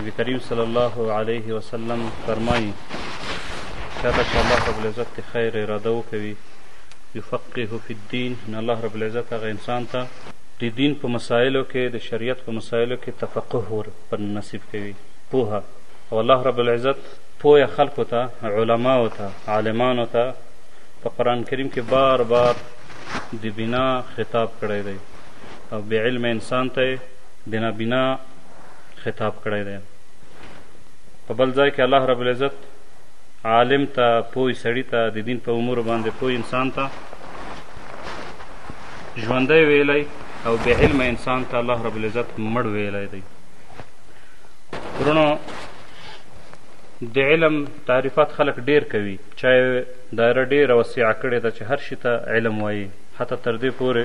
نبی کریم صلی الله علیه وسلم فرمایي چاته چې الله رب العزت د خیر اراده وکوي یفقه فی الدین نو الله رب العزت هغه انسان ته د دین په مسایلو کې د شریعت په مسایلو کې تفقه ور پر نصیب کوي پوهه او الله رب العزت پوهه خلکو ته علماو ته عالمانو ته په قرآن کریم کې بار بار د بنا خطاب کړی دی او بې علم انسان ته د نابینا خطاب کړی دی په بل ځای کې الله رب العزت عالم ته پوی سړی ته د دین په امور باندې پوی انسان ته ژوندی ویلی او به علم انسان ته الله رب العزت مړ ویلی دی ورونو د علم تعریفات خلک ډیر کوي چا دایره ډیره وسیعه کړې ده چې هر شي ته علم وایي حتی تر دې پورې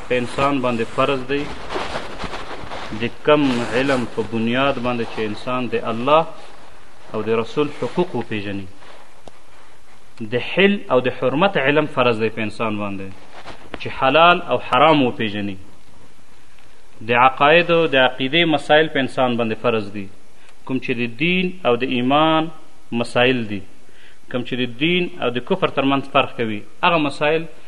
په انسان باندې فرض دی د کم علم په بنیاد باندې چې انسان د الله او د رسول حقوق وپیژني د حل او د حرمت علم فرض دی په انسان باندې چې حلال او حرام وپیژني د عقایدو د عقیدې مسایل په انسان باندې فرض دي کوم چې د دین او د ایمان مسایل دي کوم چې د دین او د کفر ترمنځ فرق کوي هغه مسایل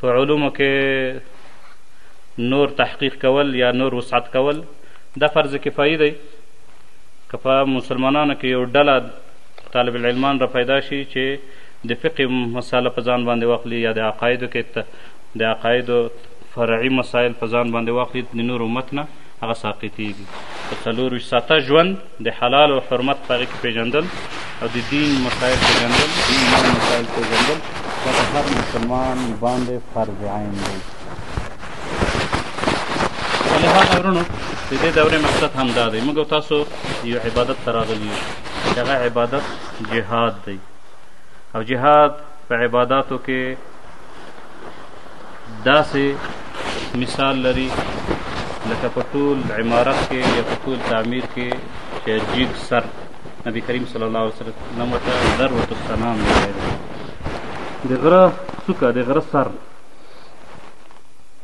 په علومو کې نور تحقیق کول یا نور وسعت کول دا فرض کفایي دی که په مسلمانانو کې یو ډله طالب العلمان را پیدا شي چې د فقه مساله په ځان باندې واخلي یا د عقایدو کې د عقایدو فرعي مسایل په ځان باندې واخلي د نور امت نه هغه ساقطېږي په څلور ویشت ساعته ژوند د حلال او حرمت په هغې کې پېژندل او د دین مسایل پېژندل د ایمان مسایل پېژندل دا په هر مسلمان باندې فرض عین دی ولهذا ورونو د دې دورې مقصد همدا دی موږ تاسو یو عبادت ته راغلي یو چې هغه عبادت جهاد دی او جهاد په عباداتو کې داسې مثال لري لکه په ټول عمارت کې یا په ټول تعمیر کې چې عجیب سر نبی کریم صلی الله علیه وسلم ورته ذروة السلام ویلی دی د غره څوکه د غره سر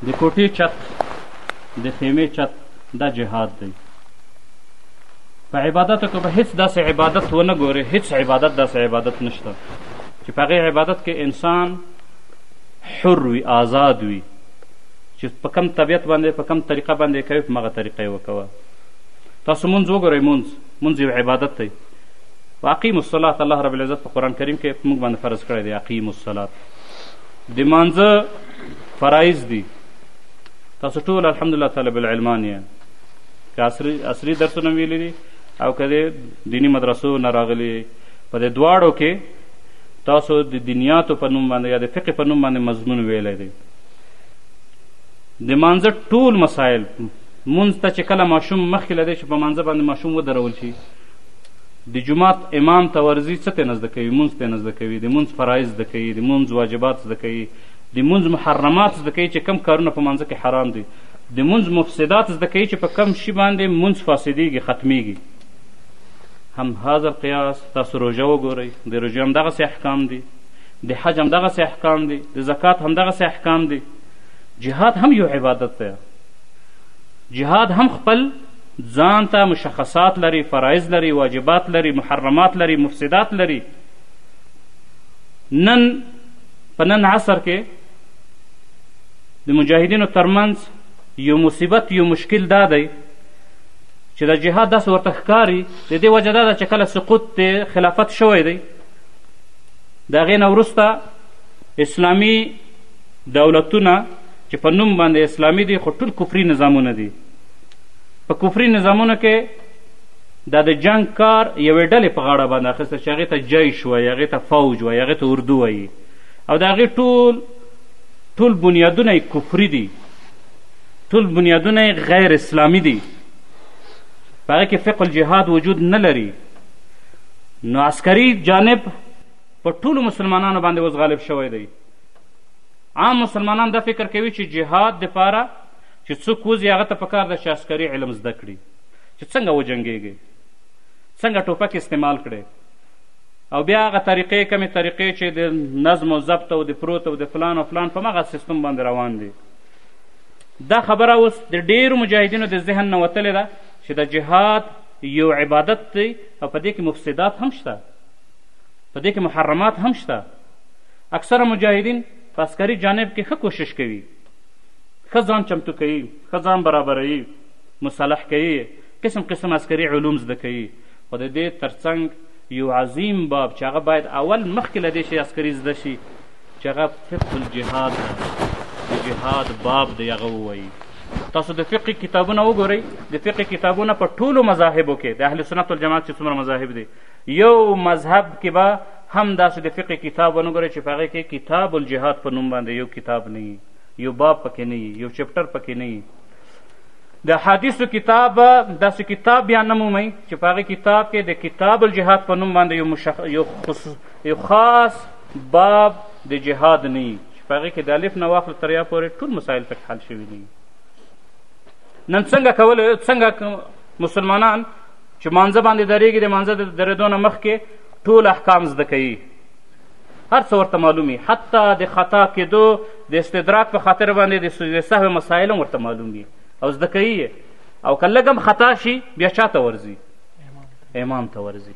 د کوټې چت د خیمې چت دا جهاد دی په عبادتو کې به هیڅ داسې عبادت ونه ګورې هیڅ عبادت داسې عبادت نشته چې په هغې عبادت کې انسان حر وي آزاد وي چې په کم طبیعت باندې په کم طریقه باندې کوي په مغه طریقه یې وکوه تاسو مونږ وګورئ مونږ مونږ یو عبادت دی واقیم الصلات الله رب العزت په قرآن کریم کې موږ باندې فرض کړی دی اقیم الصلات د مانځه فرایض دي تاسو ټول الحمدلله طالب العلمان یې که عصري عصري درسونه ویلي دي او که د دیني مدرسو نه راغلي په دې دواړو کې تاسو د دنیاتو په نوم باندې یا د فقه په نوم باندې مضمون ویلی دی د مانځه ټول مسایل مونځ ته چې کله ماشوم مخکې له دې چې په مانځه باندې ماشوم ودرول شي د جماعت امام ته ورځي څه ته نزد کوي مونځ ته نزد کوي د مونځ فرایض زده کوي د مونځ واجبات زده کوي د مونځ محرمات زده کوي چې کم کارونه په مانځه کې حرام دي د مونځ مفسدات زده کوي چې په کم شي باندې مونځ فاسدیږي ختمیږي هم هذا القیاس تاسو روژه وګورئ د روژې هم دغسې احکام دي د حج هم دغسې احکام دي د زکات هم دغسې احکام دي جهاد هم یو عبادت دی جهاد هم خپل ځان ته مشخصات لري فرایض لري واجبات لري محرمات لري مفسدات لري نن په نن عصر کې د مجاهدینو ترمنځ یو مصیبت یو مشکل دا دی چې دا جهاد داسې ورته ښکاري د دې وجه دا ده چې کله سقوط د خلافت شوی دی د هغې نه وروسته اسلامي دولتونه چې په نوم باندې اسلامي دي خو ټول کفري نظامونه دي په کفري نظامونو کې دا د جنگ کار یوې ډلې په غاړه باندې اخیسته چې هغې ته جیش وایي هغې ته فوج وایي هغې ته اردو وایي او د هغې ټول ټول بنیادونه یې کفري دي ټول بنیادونه غیر اسلامي دي په هغه کې فقه الجهاد وجود نه لري نو عسکري جانب په ټولو مسلمانانو باندې اوس غالب شوی دی عام مسلمانان دا فکر کوي چې جهاد دپاره چې څوک وځي هغه ته پکار ده چې عسکري علم زده کړي چې څنګه وجنګېږي څنګه ټوپک استعمال کړي او بیا هغه طریقې کمې طریقې چې د نظم و ضبط او د پروت او د فلان او فلان په مغه سیستم باندې روان دي دا خبره اوس د ډیرو مجاهدینو د ذهن نه وتلې ده چې د جهاد یو عبادت دی او په دې کې مفسدات هم شته په دې کې محرمات هم شته اکثره مجاهدین په عسکري جانب کې ښه کوشش کوي ښه ځان چمتو کوي ښه ځان برابروي مصالح کوي قسم قسم عسکري علوم زده کوي خو د دې ترڅنګ یو عظیم باب چې هغه باید اول مخکې له دې چې عسکري زده شي چې هغه فقه الجهاد د جهاد باب دی هغه ووایي تاسو د فقه کتابونه وګورئ د فقه کتابونه په ټولو مذاهبو کې د اهل سنت والجماعت چې څومره مذاهب دي یو مذهب کې به هم داسې د فقه کتاب ونه ګورئ چې په هغې کې کتاب الجهاد په نوم باندې یو کتاب نه وي یو باب پکې نه وي یو چپټر پکې نه وي د حدیثو کتاب داسې کتاب بیا نه مومئ چې په هغې کتاب کې د کتاب الجهاد په نوم باندې یو, مشخ... یو خصوص... یو خاص باب د جهاد نه وي چې په هغې کې د الف نه واخله تر یا پورې ټول مسایل پکې حل شوي دي نن څنګه کولی څنګه مسلمانان چې مانځه باندې درېږي د مانځه د درېدو نه مخکې ټول احکام زده کوي هر څه ورته معلوم وي حتی د خطا کېدو د استدراک په خاطر باندې د سجدې سهو مسایل هم ورته معلوم وي او زده کوي او که لږ هم خطا شي بیا چا ته ورځي امام ته ورځي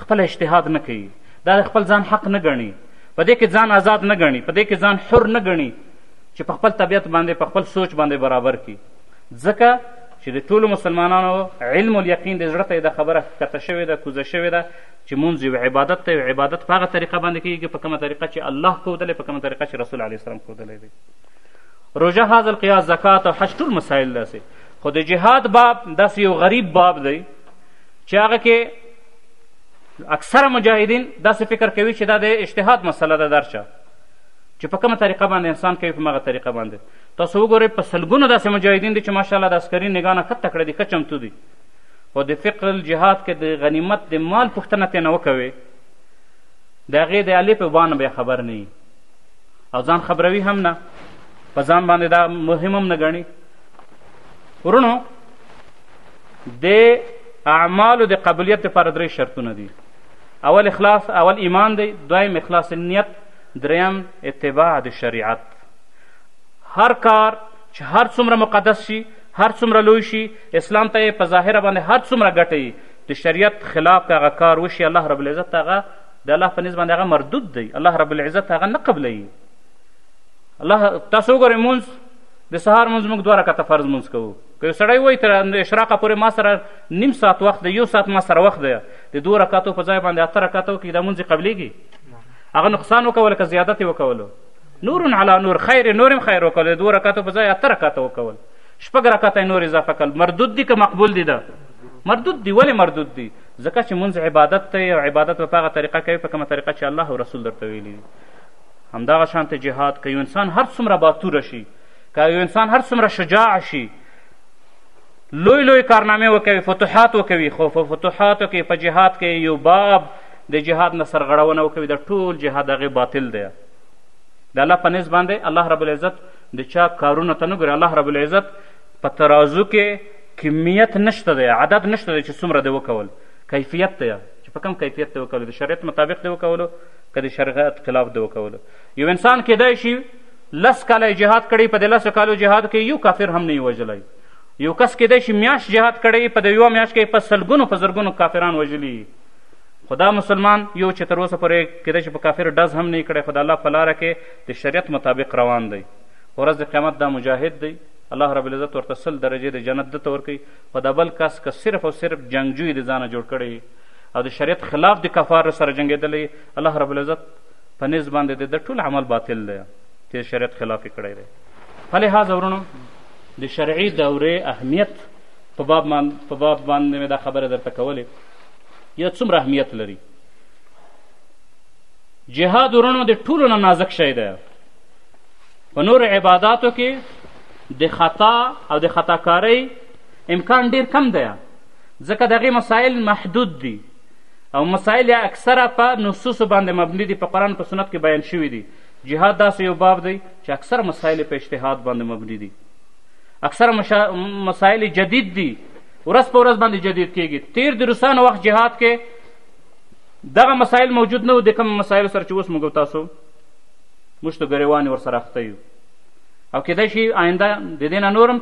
خپله اجتهاد نه کوي دا د خپل ځان حق نه ګڼي په دې کې ځان آزاد نه ګڼي په دې کې ځان حر نه ګڼي چې په خپل طبیعت باندې په خپل سوچ باندې برابر کړي ځکه چې د ټولو مسلمانانو علم الیقین د زړه ته یې دا خبره ښکته شوې ده کوزه شوې ده چې مونځ یو عبادت دی او عبادت په هغه طریقه باندې کېږي په کومه طریقه چې الله ښودلی په کومه طریقه چې رسول علیه السلام ښودلی دی روژه هذا القیاس زکات او حج ټول مسایل داسې خو د جهاد باب داسې یو غریب باب دی چې هغه کې اکثره مجاهدین داسې فکر کوي چې دا د اجتهاد مسله ده درچه چې په کومه طریقه باندې انسان کوي په هغه طریقه باندې تاسو وګورئ په سلګونو داسې مجاهدین دي چې ماشاءالله د عسکري نګاه نه ښه تکړه دي ښه چمتو دي خو د فقه الجهاد کې د غنیمت د مال پوښتنه ترې نه وکوي د هغې د الې په بانه بیا خبر نه وي او ځان خبروي هم نه په ځان باندې دا مهم هم نه ګڼي ورونو د اعمالو د قبولیت لپاره درې شرطونه دي اول اخلاص اول ایمان دی دویم اخلاص نیت دریم اتباع د شریعت هر کار چې هر څومره مقدس شي هر څومره لوی شي اسلام ته یې په ظاهره باندې هر څومره ګټه د شریعت خلاف که هغه کار وشي الله رب العزت هغه د الله په نس باندې هغه مردود دی الله رب العزت هغه نه قبلوي الله تاسو وګورئ مونځ د سهار مونځ موږ دوه رکعته فرض مونځ کوو که یو سړی وایي تر اشراقه پورې ما سره نیم ساعت وخت دی یو ساعت ما سره وخت دی د دوه رکعتو په ځای باندې اته رکعته وکړي دا مونځ قبلېږي هغه نقصان وکول که زیادت یې وکولو نور علی نور خیر نور هم خیر وکول د دوه رکعتو په ځای اته رکعته وکول شپږ رکعته نور اضافه کړل مردود دي که مقبول دي ده مردود دي ولې مردود دي ځکه چې مونځ عبادت دی او عبادت به په هغه طریقه کوي په کومه طریقه چې الله او رسول درته ویلي دي همدغه شانته جهاد که یو انسان هر څومره باتوره شي که یو انسان هر څومره شجاع شي لوی لوی کارنامې وکوي فتوحات وکوي خو په فتوحاتو کې په جهاد کې یو باب د جهاد نه سرغړونه وکوي د ټول جهاد هغې باطل دی د الله په نس باندې الله رب العزت د چا کارونو ته نه ګوري الله رب العزت په ترازو کې کمیت نشته دی عدد نشته دی چې څومره دی وکول کیفیت دی چې په کم کیفیت دی وکولو د شریعت مطابق دی وکولو که د شریعت خلاف دی وکولو یو انسان کیدای شي لس کاله یې جهاد کړی په دې لسو کالو جهاد کې یو کافر هم نه یې وژلی یو کس کېدای شي میاشت جهاد کړی په د یوه میاشت کې په سلګونو په زرګونو کافران وژلي خو دا مسلمان یو چې تر اوسه پورې کېدای شي په کافر ډز هم نه یې کړی خو د الله په لاره کې د شریعت مطابق روان دی ورځ د قیامت دا مجاهد دی الله رب العزت ورته سل درجې د جنت ده ته ورکوي خو دا بل کس که صرف او صرف جنګجوی د ځانه جوړ کړی او د شریعت خلاف د کفار سره جنګېدلی الله رب العزت په نزد باندې د ده ټول عمل باطل دی چې شریعت خلاف یې کړی دی په لحاظه ورونو د شرعي دورې اهمیت په باب په باب باندې مې دا خبره درته کولې یا څومره اهمیت لري جهاد ورونو د ټولو نه نازک شی دی په نورو عباداتو کې د خطا او د خطاکارۍ امکان ډیر کم دی ځکه دغه مسائل محدود دي او مسائل یې اکثره په نصوصو باندې مبني دي په قرآن په سنت کې بیان شوي دي جهاد داسې یو باب دی چې اکثره مسایل په اجتهاد باندې مبني دي اکثره مشا... مسایل جدید دي ورځ په ورځ باندې جدید کیږي تیر د روسانو وخت جهاد کې دغه مسایل موجود نه و د کوم مسایل سره چې اوس موږ تاسو موږ ته ګریوانې ورسره اخته یو او کیدای شي آینده د دې نه نورم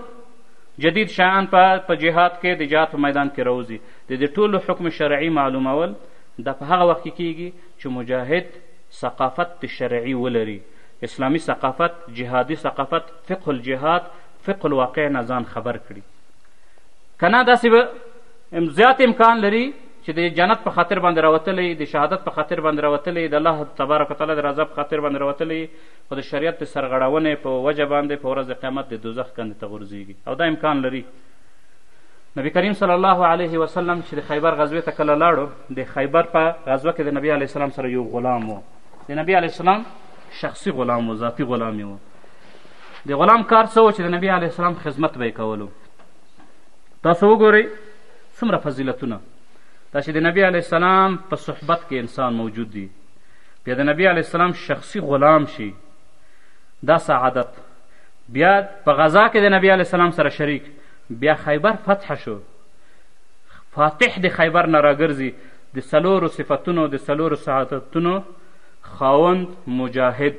جدید شیان په جهاد کې د جهاد په میدان کې راوځي د دې ټولو حکم شرعي معلومول دا په هغه وخت کې کېږي چې مجاهد ثقافت شرعي ولري، اسلامي ثقافت، جهادي ثقافت، فقه الجهاد، فقه الواقع نه ځان خبر کړي. که نه داسې به زیات امکان لري چې د جنت په خاطر باندې راوتلی د شهادت په خاطر باندې راوتلی د الله تبارک وتعالی د رضا په خاطر باندې راوتلی خو د شریعت د سرغړونې په وجه باندې په ورځ قیامت د دوزخ کندې ته غورځېږي او دا امکان لري نبی کریم صلی الله علیه وسلم چې د خیبر غزوې ته کله لاړو د خیبر په غزوه کې د نبی علیه السلام سره یو غلام و د نبی علیه السلام شخصي غلام و ذاتي غلام و د غلام کار څه و چې د نبی علیه السلام خدمت به یې کولو تاسو وګورئ څومره فضیلتونه دا چې د نبی علیه السلام په صحبت کې انسان موجود دی بیا د نبی علیه السلام شخصي غلام شي دا سعادت بیا په غذا کې د نبی علیه السلام سره شریک بیا خیبر فتح شو فاتح د خیبر نه راګرځي د څلورو صفتونو د څلورو سعادتونو خاوند مجاهد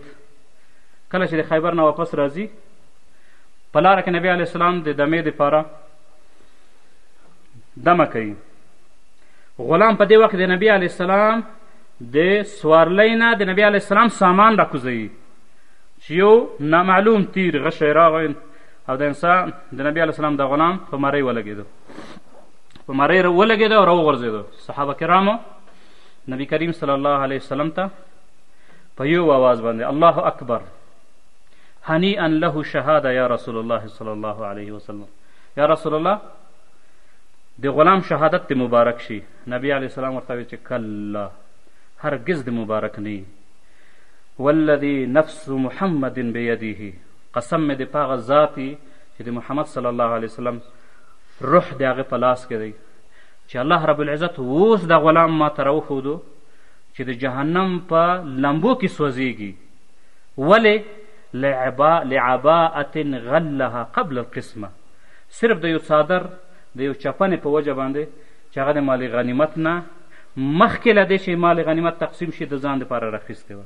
کله چې د خیبر نه واپس راځي په لاره کې نبی علیه السلام د دمې دپاره دمه کوي غلام په دې وخت د نبی علیه السلام د سوارلۍ نه د نبی علیه السلام سامان راکوزوي چې یو نامعلوم تیر غشی راغی او د انسا د نبی علیه السلام د غلام په مرۍ ولګېدو په مرۍ ولګېدو او راوغورځېدو صحابه کرامو نبی کریم صلی الله علیه وسلم ته په یو آواز باندې الله اکبر هنیئا له شهاده یا رسول الله صلی الله علیه وسلم یا رسول الله د غلام شهادت د مبارک شي نبی علیه السلام ورته وی چې کلا هرګز د مبارک نه والذي نفس محمد بيده قسم مې دې په هغه ذات وي چې د محمد صلی الله علیه وسلم روح د هغه په لاس کې دی چې الله رب العزت اوس دا غلام ما ته راوښودو چې د جهنم په لمبو کې سوځېږي ولې لعباءت غلها قبل القسمه صرف د یو څادر د یو چپنې په وجه باندې چې هغه د مال غنیمت نه مخکې له دې چې مال غنیمت تقسیم شي د ځان دپاره راخیستې وه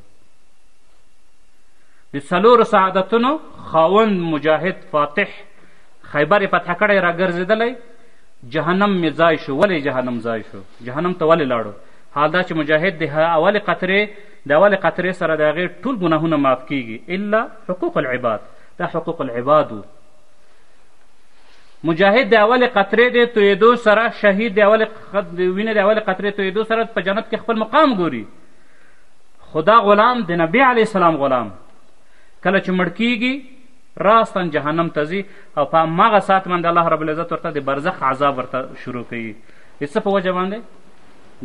د څلورو سعادتونو خاوند مجاهد فاتح خیبر یې فتح کړی راګرځېدلی جهنم مې ځای شو ولې جهنم ځای شو جهنم ته ولې لاړو حال دا چې مجاهد د اولې قطرې د اولې قطرې سره د هغې ټول ګناهونه معاف کیږي الا حقوق العباد دا حقوق العباد و مجاهد د اولې قطرې د تویېدو سره شهید د اولې وینې د اولې قطرې تویېدو سره په جنت کې خپل مقام ګوري خو دا غلام د نبی علیه السلام غلام کله چې مړ کیږي راستن جهنم ته ځي او په هماغه ساعت باندې الله رب العزت ورته د برزخ عذاب ورته شروع کوي د څه په وجه باندې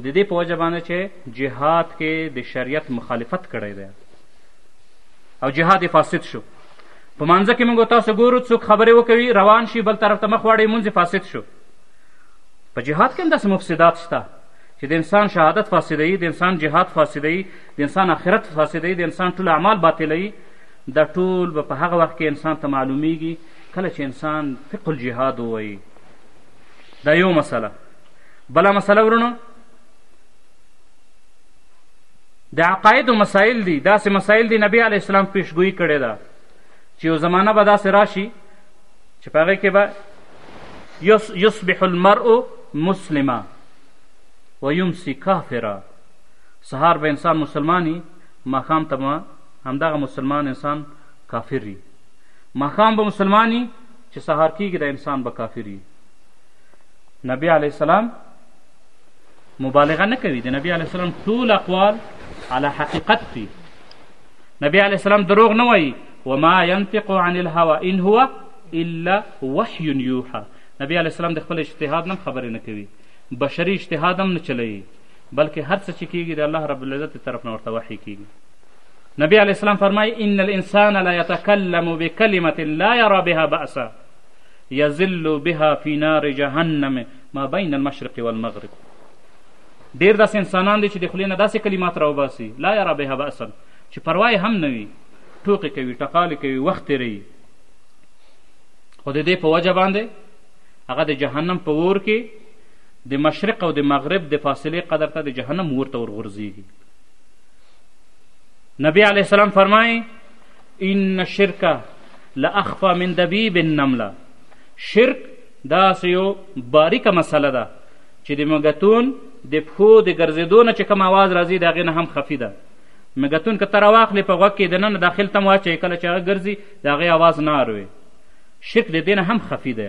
د دې په وجه باندې چې جهاد کې د شریعت مخالفت کړی دی او جهاد فاسد شو په مانځه کې موږ تاسو ګورو څوک خبرې وکوي روان شي بل طرف ته مخ واړوي مونځ فاسد شو په جهاد کې هم داسې مفسدات شته چې د انسان شهادت فاسدوي د انسان جهاد فاسدوي د انسان آخرت فاسدوي د انسان ټول اعمال باطلوي دا ټول به په هغه وخت کې انسان ته معلومیږي کله چې انسان فقه الجهاد ووایي دا یو مسله بله مسله ورونو د عقایدو مسایل دي داسې مسایل دي نبی علیه اسلام پیشګویي کړې ده چې یو زمانه به داسې راشي چې په هغې کې به یصبح المرء مسلما و یمسی کافرا سهار به انسان مسلمانی ماښام ته به همدغه مسلمان انسان کافر وي ماښام به مسلمانی چې سهار کیږي د انسان به کافر وي نبی علی السلام مبالغه نه کوي د نبی علی السلام ټول اقوال على حقیقت دي نبی علی السلام دروغ نه وایي وما ينطق عن الهوى ان هو الا وحي يوحى نبی علیه السلام د خپل اجتهاد نه خبرې نه کوي بشري اجتهاد هم نه چلوي بلکې هر څه چې کېږي د الله رب العزت د طرف نه ورته وحي کېږي نبی علیه السلام فرمایي ان الانسان لا یتکلم بکلمة لا یرا بها بأسا یزل بها فی نار جهنم ما بین المشرق والمغرب ډېر داسې انسانان دي چې د خولې نه داسې کلمات راوباسي لا یرا بها بأسا چې پروا هم نه وي ټوقې کوي ټقالې کوي وخت تېروي خو د دې په وجه باندې هغه د جهنم په اور کې د مشرق او د مغرب د فاصلې قدر ته د جهنم اور ته ورغورځېږي نبی علیه السلام فرمایي ان شرک لاخفا من دبیب النمله شرک داسې یو باریکه مسله ده چې د مګتون د پښو د ګرځېدو نه چې کوم اواز راځي د هغې نه هم خفي ده مګتون که ته راواخلې په غوږ کې دننه داخل ته هم واچوې کله چې هغه ګرځي د هغې اواز نه اروې شرک د دې نه هم خفي دی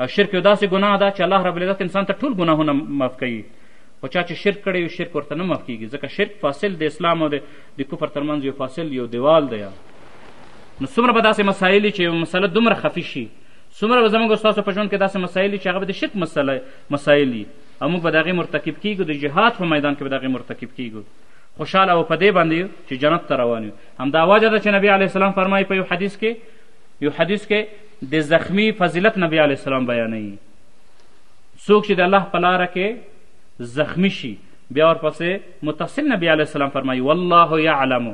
او شرک یو داسې ګناه ده چې الله رب العزت انسان ته ټول ګناهونه معاف کوي خو چا چې شرک کړی وي شرک ورته نه معاف کېږي ځکه شرک فاصل د اسلام او د کفر ترمنځ یو فاصل یو دیوال دی نو څومره به داسې مسایل چې یو مسله دومره خفي شي څومره به زموږ ستاسو په ژوند کې داسې مسایل چې هغه به د شرک مسله مسایل دي او موږ به د هغې مرتکب کېږو د جهاد په میدان کې به د هغې مرتکب کېږو خوشحاله او په دې باندې چې جنت ته روان یو همدا وجه ده چې نبی علیه السلام فرمایي په یو حدیث کې یو حدیث کې د زخمی فضیلت نبی علیه السلام بیانوي څوک چې د الله په لاره کې زخمی شي بیا ورپسې متصل نبی علیه السلام فرمایي والله یعلم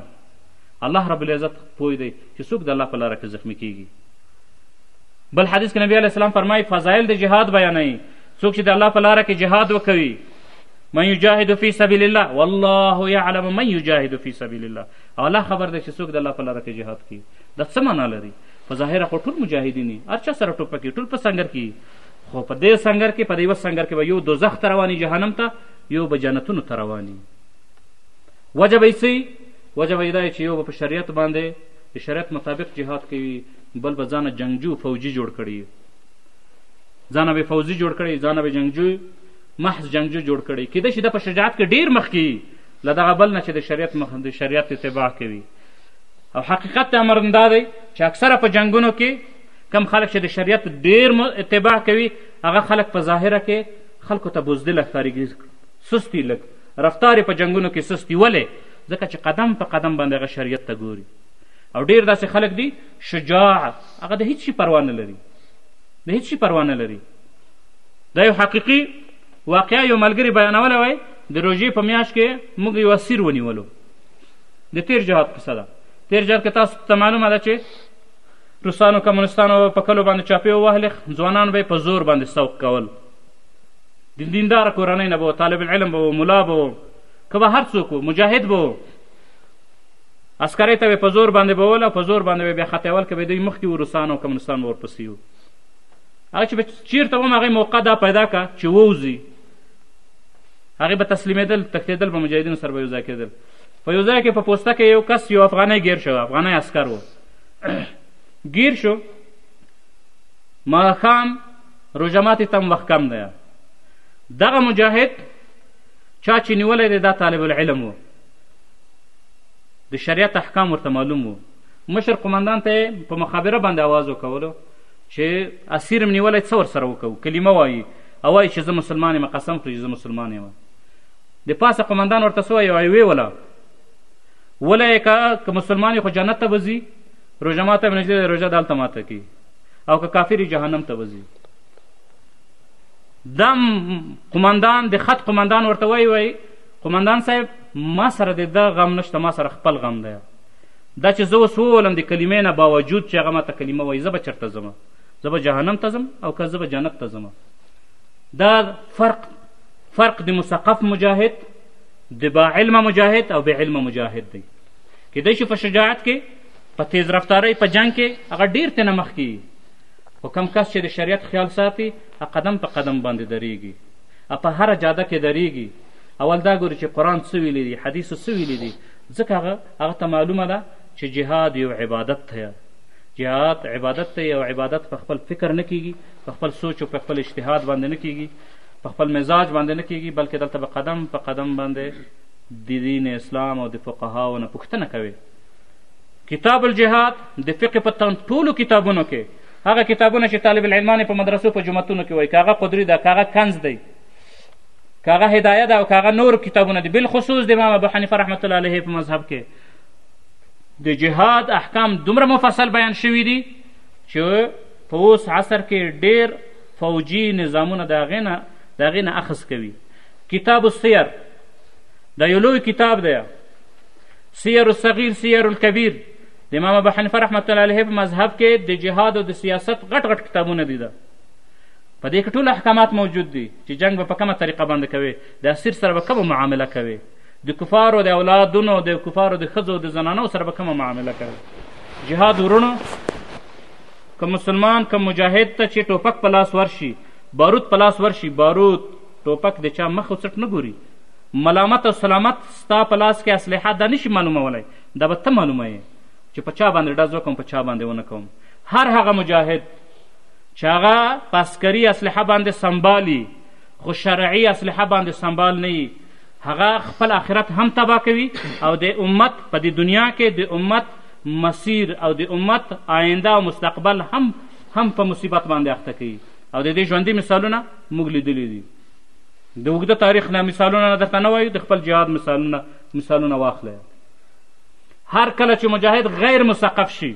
الله رب العزت پوه دی چې څوک د الله په لاره کې زخمی کیږي بل حدیث کې نبی علیه السلام فرمایي فضایل د جهاد بیانوي څوک چې د الله په لاره کې جهاد وکوي من یجاهد فی سبیل الله والله یعلم من یجاهد فی سبیل الله الله خبر دی چې څوک د الله په لاره کې جهاد کوي دا څه معنا لري په ظاهره خو ټول مجاهدین دي هر چا سره ټوپک ټول په سنګر کې خو په دې سنګر کې په دې یوه سنګر کې به یو دوزخ ته رواني جهنم ته یو به جنتونو ته رواني وجه به یې وجه به یې دا چې یو به په شریعت باندې د شریعت مطابق جهاد کوي بل به ځانه جنګجو فوجي جوړ کړي ځانه به فوجي جوړ کړي ځانه به جنګجو محض جنگجو جوړ کړی کېدای شي دا په شجاعت کې ډېر مخکې وي له دغه بل نه چې د شریعت مخ د شریعت اتباع کوي او حقیقت ته امر دا دی چې اکثره په جنگونو کې کم خلک چې د شریعت ډېر اتباع کوي هغه خلک په ظاهره کې خلکو ته بزدله ښکارېږي سستی لږ رفتار په جنگونو کې سستی ولې ځکه چې قدم په قدم باندې هغه شریعت ته ګوري او ډېر داسې خلک دي شجاع هغه د هیڅ شي پروا نه لري د هیڅ شي پروا نه لري دا یو حقیقي واقعا یو ملګري بیانولی وای د روژې په میاشت کې موږ یو اسیر ونیولو د تیر جهاد قصه ده تیر جهاد کې تاسو ته معلومه ده چې روسانو کمونستانو په کلو باندې چاپې ووهلې ځوانان به یې په زور باندې سوق کول د دینداره کورنۍ نه به طالب العلم به ملا به که به هر څوک مجاهد به عسکرۍ ته به په زور باندې بول او په زور باندې به بیا ختیول که به دوی مخکې وو روسان او کمونستان به ورپسې وو هغه چې به چیرته هم هغه موقع دا پیدا کا چې ووځي هغه به تسلیمېدل تښتېدل په مجاهدینو سره به یو ځای کېدل په یو ځای کې په پوسته کې یو کس یو افغانی ګیر شو افغانی عسکر و ګیر شو ماښام روژه ماتې ته هم وخت کم دی دغه مجاهد چا چې نیولی دی دا طالب العلم و د شریعت احکام ورته معلوم و مشر قمندان ته په مخابره باندې آواز وکولو چې اسیر مې نیولی څه ورسره وکوو کلمه وایي او وایي چې زه مسلمان یم قسم خوري چې زه مسلمان یم د پاسه قومندان ورته څه وایي وایي ویې وله وله یې که که مسلمان خو جنت ته به ځي روژه ماته به نږدې روژه د هلته ماته کوي او که کافر جهنم ته به ځي دا قومندان د خط قومندان ورته وایي وایي قومندان صاحب ما سره د ده غم نشته ما سره خپل غم دی دا چې زه اوس وولم د کلمې نه باوجود چې هغه ماته کلمه وایي زه به چېرته ځم زه به جهنم ته ځم او که زه به جنت ته ځم دا فرق فرق د مثقف مجاهد د با علمه مجاهد او بې علمه مجاهد دی کیدای شي په شجاعت کې په تیز رفتارۍ په جنگ کې هغه ډیر تنه مخ کی خو کم کس چې د شریعت خیال ساتي قدم په قدم باندې درېږي په هره جاده کې درېږي اول دا ګوري چې قرآن څه ویلی دي حدیثو څه ویلی دي ځکه هغه هغه ته معلومه ده چې جهاد یو عبادت دی، جهاد عبادت دی او عبادت په خپل فکر نه کېږي، په خپل سوچ او په خپل اجتهاد باندې نه کېږي، په خپل مزاج باندې نه کېږي، بلکې دلته به قدم په قدم باندې د دین اسلام او د فقهاو نه پوښتنه کوي. کتاب الجهاد د فقه په ټولو کتابونو کې هغه کتابونه چې طالب العلمان په مدرسو په جوماتونو کې وایي که هغه قدري ده که هغه کنز دی که هغه هدایه ده او که هغه نور کتابونه دي بالخصوص د امام ابو حنیفه رحمت الله علیه په مذهب کې د جهاد احکام دومره مفصل بیان شوي دي چې په اوس عصر کې ډیر فوجي نظامونه د هغې نه د هغې نه اخذ کوي کتاب السیر دا یو لوی کتاب دی سیر الصغیر سیر الکبیر د امام ابو حنیفه رحمت الله علیه په مذهب کې د جهاد او د سیاست غټ غټ کتابونه دي ده په دې کې ټول احکامات موجود دي چې جنګ به په کومه طریقه باندې کوې د اسیر سره به کومه معامله کوې د کفارو د اولادونو د کفارو د ښځو د زنانو سره به کومه معامله کوې جهاد ورونو که مسلمان که مجاهد ته چې ټوپک په لاس ورشي بارود په لاس ورشي بارود ټوپک د چا مخ او څټ نه ګوري ملامت او سلامت ستا په لاس کې اسلحه دا نشي معلومولی دا به ته معلومه یې چې په چا باندې ډز وکړم په چا باندې ونه کوم هر هغه مجاهد چې هغه په عسکري اسلحه باندې سمبال وي خو شرعي اسلحه باندې سمبال نه وي هغه خپل آخرت هم تباه کوي او د امت په دې دنیا کې د امت مسیر او د امت آینده او مستقبل هم هم په مصیبت باندې اخته کوي او د دې ژوندي مثالونه موږ لیدلي دي د اوږده تاریخ نه مثالونه نه درته نه وایو د خپل جهاد مثالونه مثالونه واخله هر کله چې مجاهد غیر مثقف شي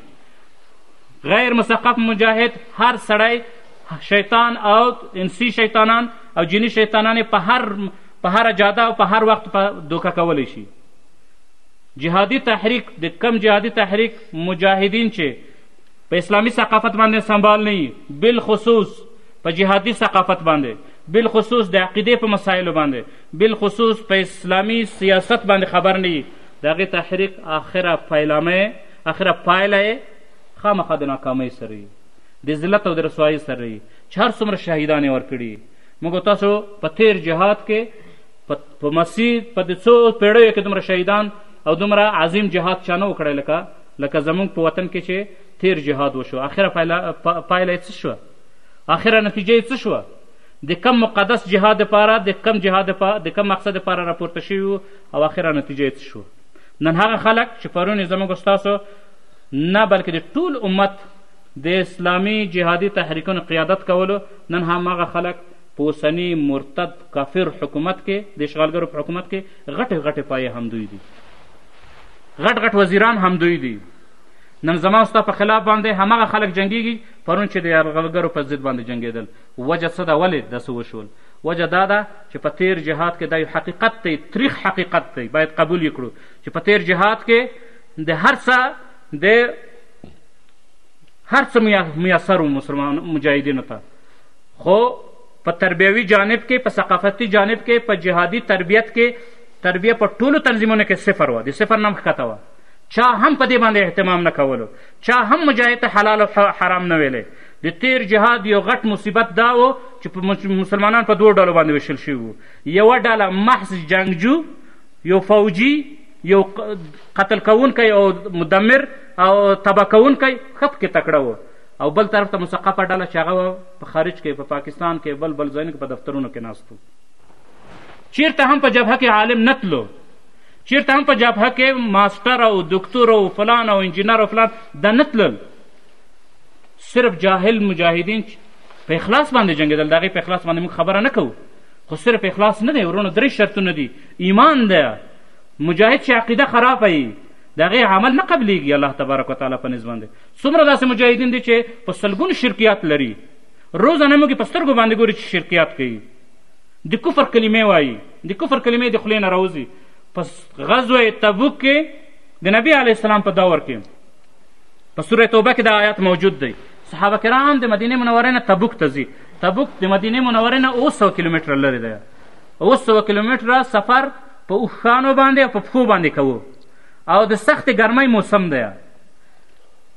غیر مثقف مجاهد هر سړی شیطان او انسی شیطانان او جنی شیطانان په هر په هر جاده او په هر وخت په دوکه کولی شي جهادي تحریک د کم جهادي تحریک مجاهدین چې په اسلامي ثقافت باندې سنبال نه وي بالخصوص په جهادي ثقافت باندې بالخصوص د عقیدې په مسایلو باندې بالخصوص په اسلامي سیاست باندې خبر نه وي د هغې تحریک آخره پیلامه اخره پایله یې خامخا د ناکامۍ سره وي د ذلت او د رسوایۍ سره وي چې هر څومره شهیدان یې ورکړي موږ تاسو په تیر جهاد کې په مسیح په د څو پیړیو کې دومره شهیدان او دومره عظیم جهاد چا نه وکړی لکه لکه زموږ په وطن کې چې تیر جهاد وشو آخره پایله پایله یې څه شوه آخره نتیجه یې څه شوه د کم مقدس جهاد لپاره د کم جهاد د کم مقصد لپاره راپورته شوي او آخره نتیجه یې څه شوه نن هغه خلک چې پرون یې زموږ ستاسو نه بلکې د ټول امت د اسلامي جهادي تحریکونو قیادت کولو نن هماغه خلک په اوسني مرتد کافر حکومت کې د اشغالګرو په حکومت کې غټې غټې پایې همدوی دي غټ غټ وزیران همدوی دي نن زما ستا په خلاف باندې هماغه خلک جنګیږي پرون چې د یرغلګرو په ضد باندې جنګېدل وجه څه ده ولې داسې وشول وجه دا ده چې په تیر جهاد کې دا یو حقیقت دی تریخ حقیقت دی باید قبول یې کړو چې په تیر جهاد کې د هر څه د هر څه میسر و مسلمان مجاهدینو ته خو په تربیوي جانب کې په ثقافتي جانب کې په جهادي تربیت کې تربیه په ټولو تنظیمونو کې صفر وه د صفر نه مخکته وه چا هم په دې باندې اهتمام نه کولو چا هم مجاهد ته حلال او حرام نه ویلی د تیر جهاد یو غټ مصیبت دا و چې په مسلمانان په دوو ډلو باندې ویشل شوي وو یوه ډله محض جنگجو یو فوجي یو قتل کوونکی او مدمر او تبا کوونکی ښه پکې تکړه و او بل طرف ته مثقفه ډله چې هغه په خارج کې په پاکستان کې بل بل ځایونو کې په دفترونو کې ناست وو چیرته هم په جبهه کې عالم نه تلو چیرته هم په جبهه کې ماسټر او دکتور او فلان او انجینر او فلان دا نه تلل صرف جاهل مجاهدین په اخلاص باندې جنګېدل د هغې په اخلاص باندې موږ خبره نه کوو خو صرف اخلاص نه دی ورونو درې شرطونه دي ایمان دی مجاهد چې عقیده خرابه وي د هغې عمل نه قبلیږي الله تبارک وتعالی په نس باندې څومره داسې مجاهدین دي چې په سلګونو شرکیات لري روزانه موږ په سترګو باندې ګوري چې شرکیات کوي د کفر کلمې وایي د کفر کلمې د خولې نه راوځي په غزوه تبوک کې د نبی علیه السلام په دور کې په سوره توبه کې دا آیات موجود دی صحابه کرام د مدینې منورې نه تبوک ته ځي تبوک د مدینې منورې نه اووه سوه کیلومتره لرې دی اووه سوه کیلومتره سفر په اوښانو باندې او په پښو باندې کوو او د سختې ګرمۍ موسم دی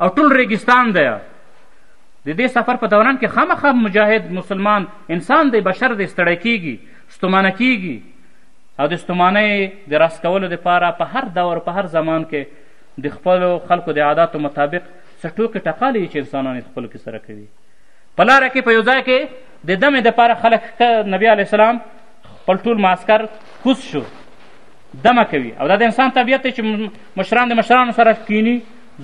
او ټول ریګستان دی د دې سفر په دوران کې خامخا مجاهد مسلمان انسان دی بشر دی ستړی کیږي ستومانه کیږي او د ستومانۍ د راس کولو دپاره په هر دور په هر زمان کې د خپلو خلکو د عاداتو مطابق څه ټوکې ټقالې دي چې انسانان یې خپلو کې سره کوي په لاره کې په یو ځای کې د دمې دپاره خلک نبی علیه السلام خپل ټول معسکر کوز شو دمه کوي او دا د انسان طبیعت دی چې مشران د مشرانو سره کینی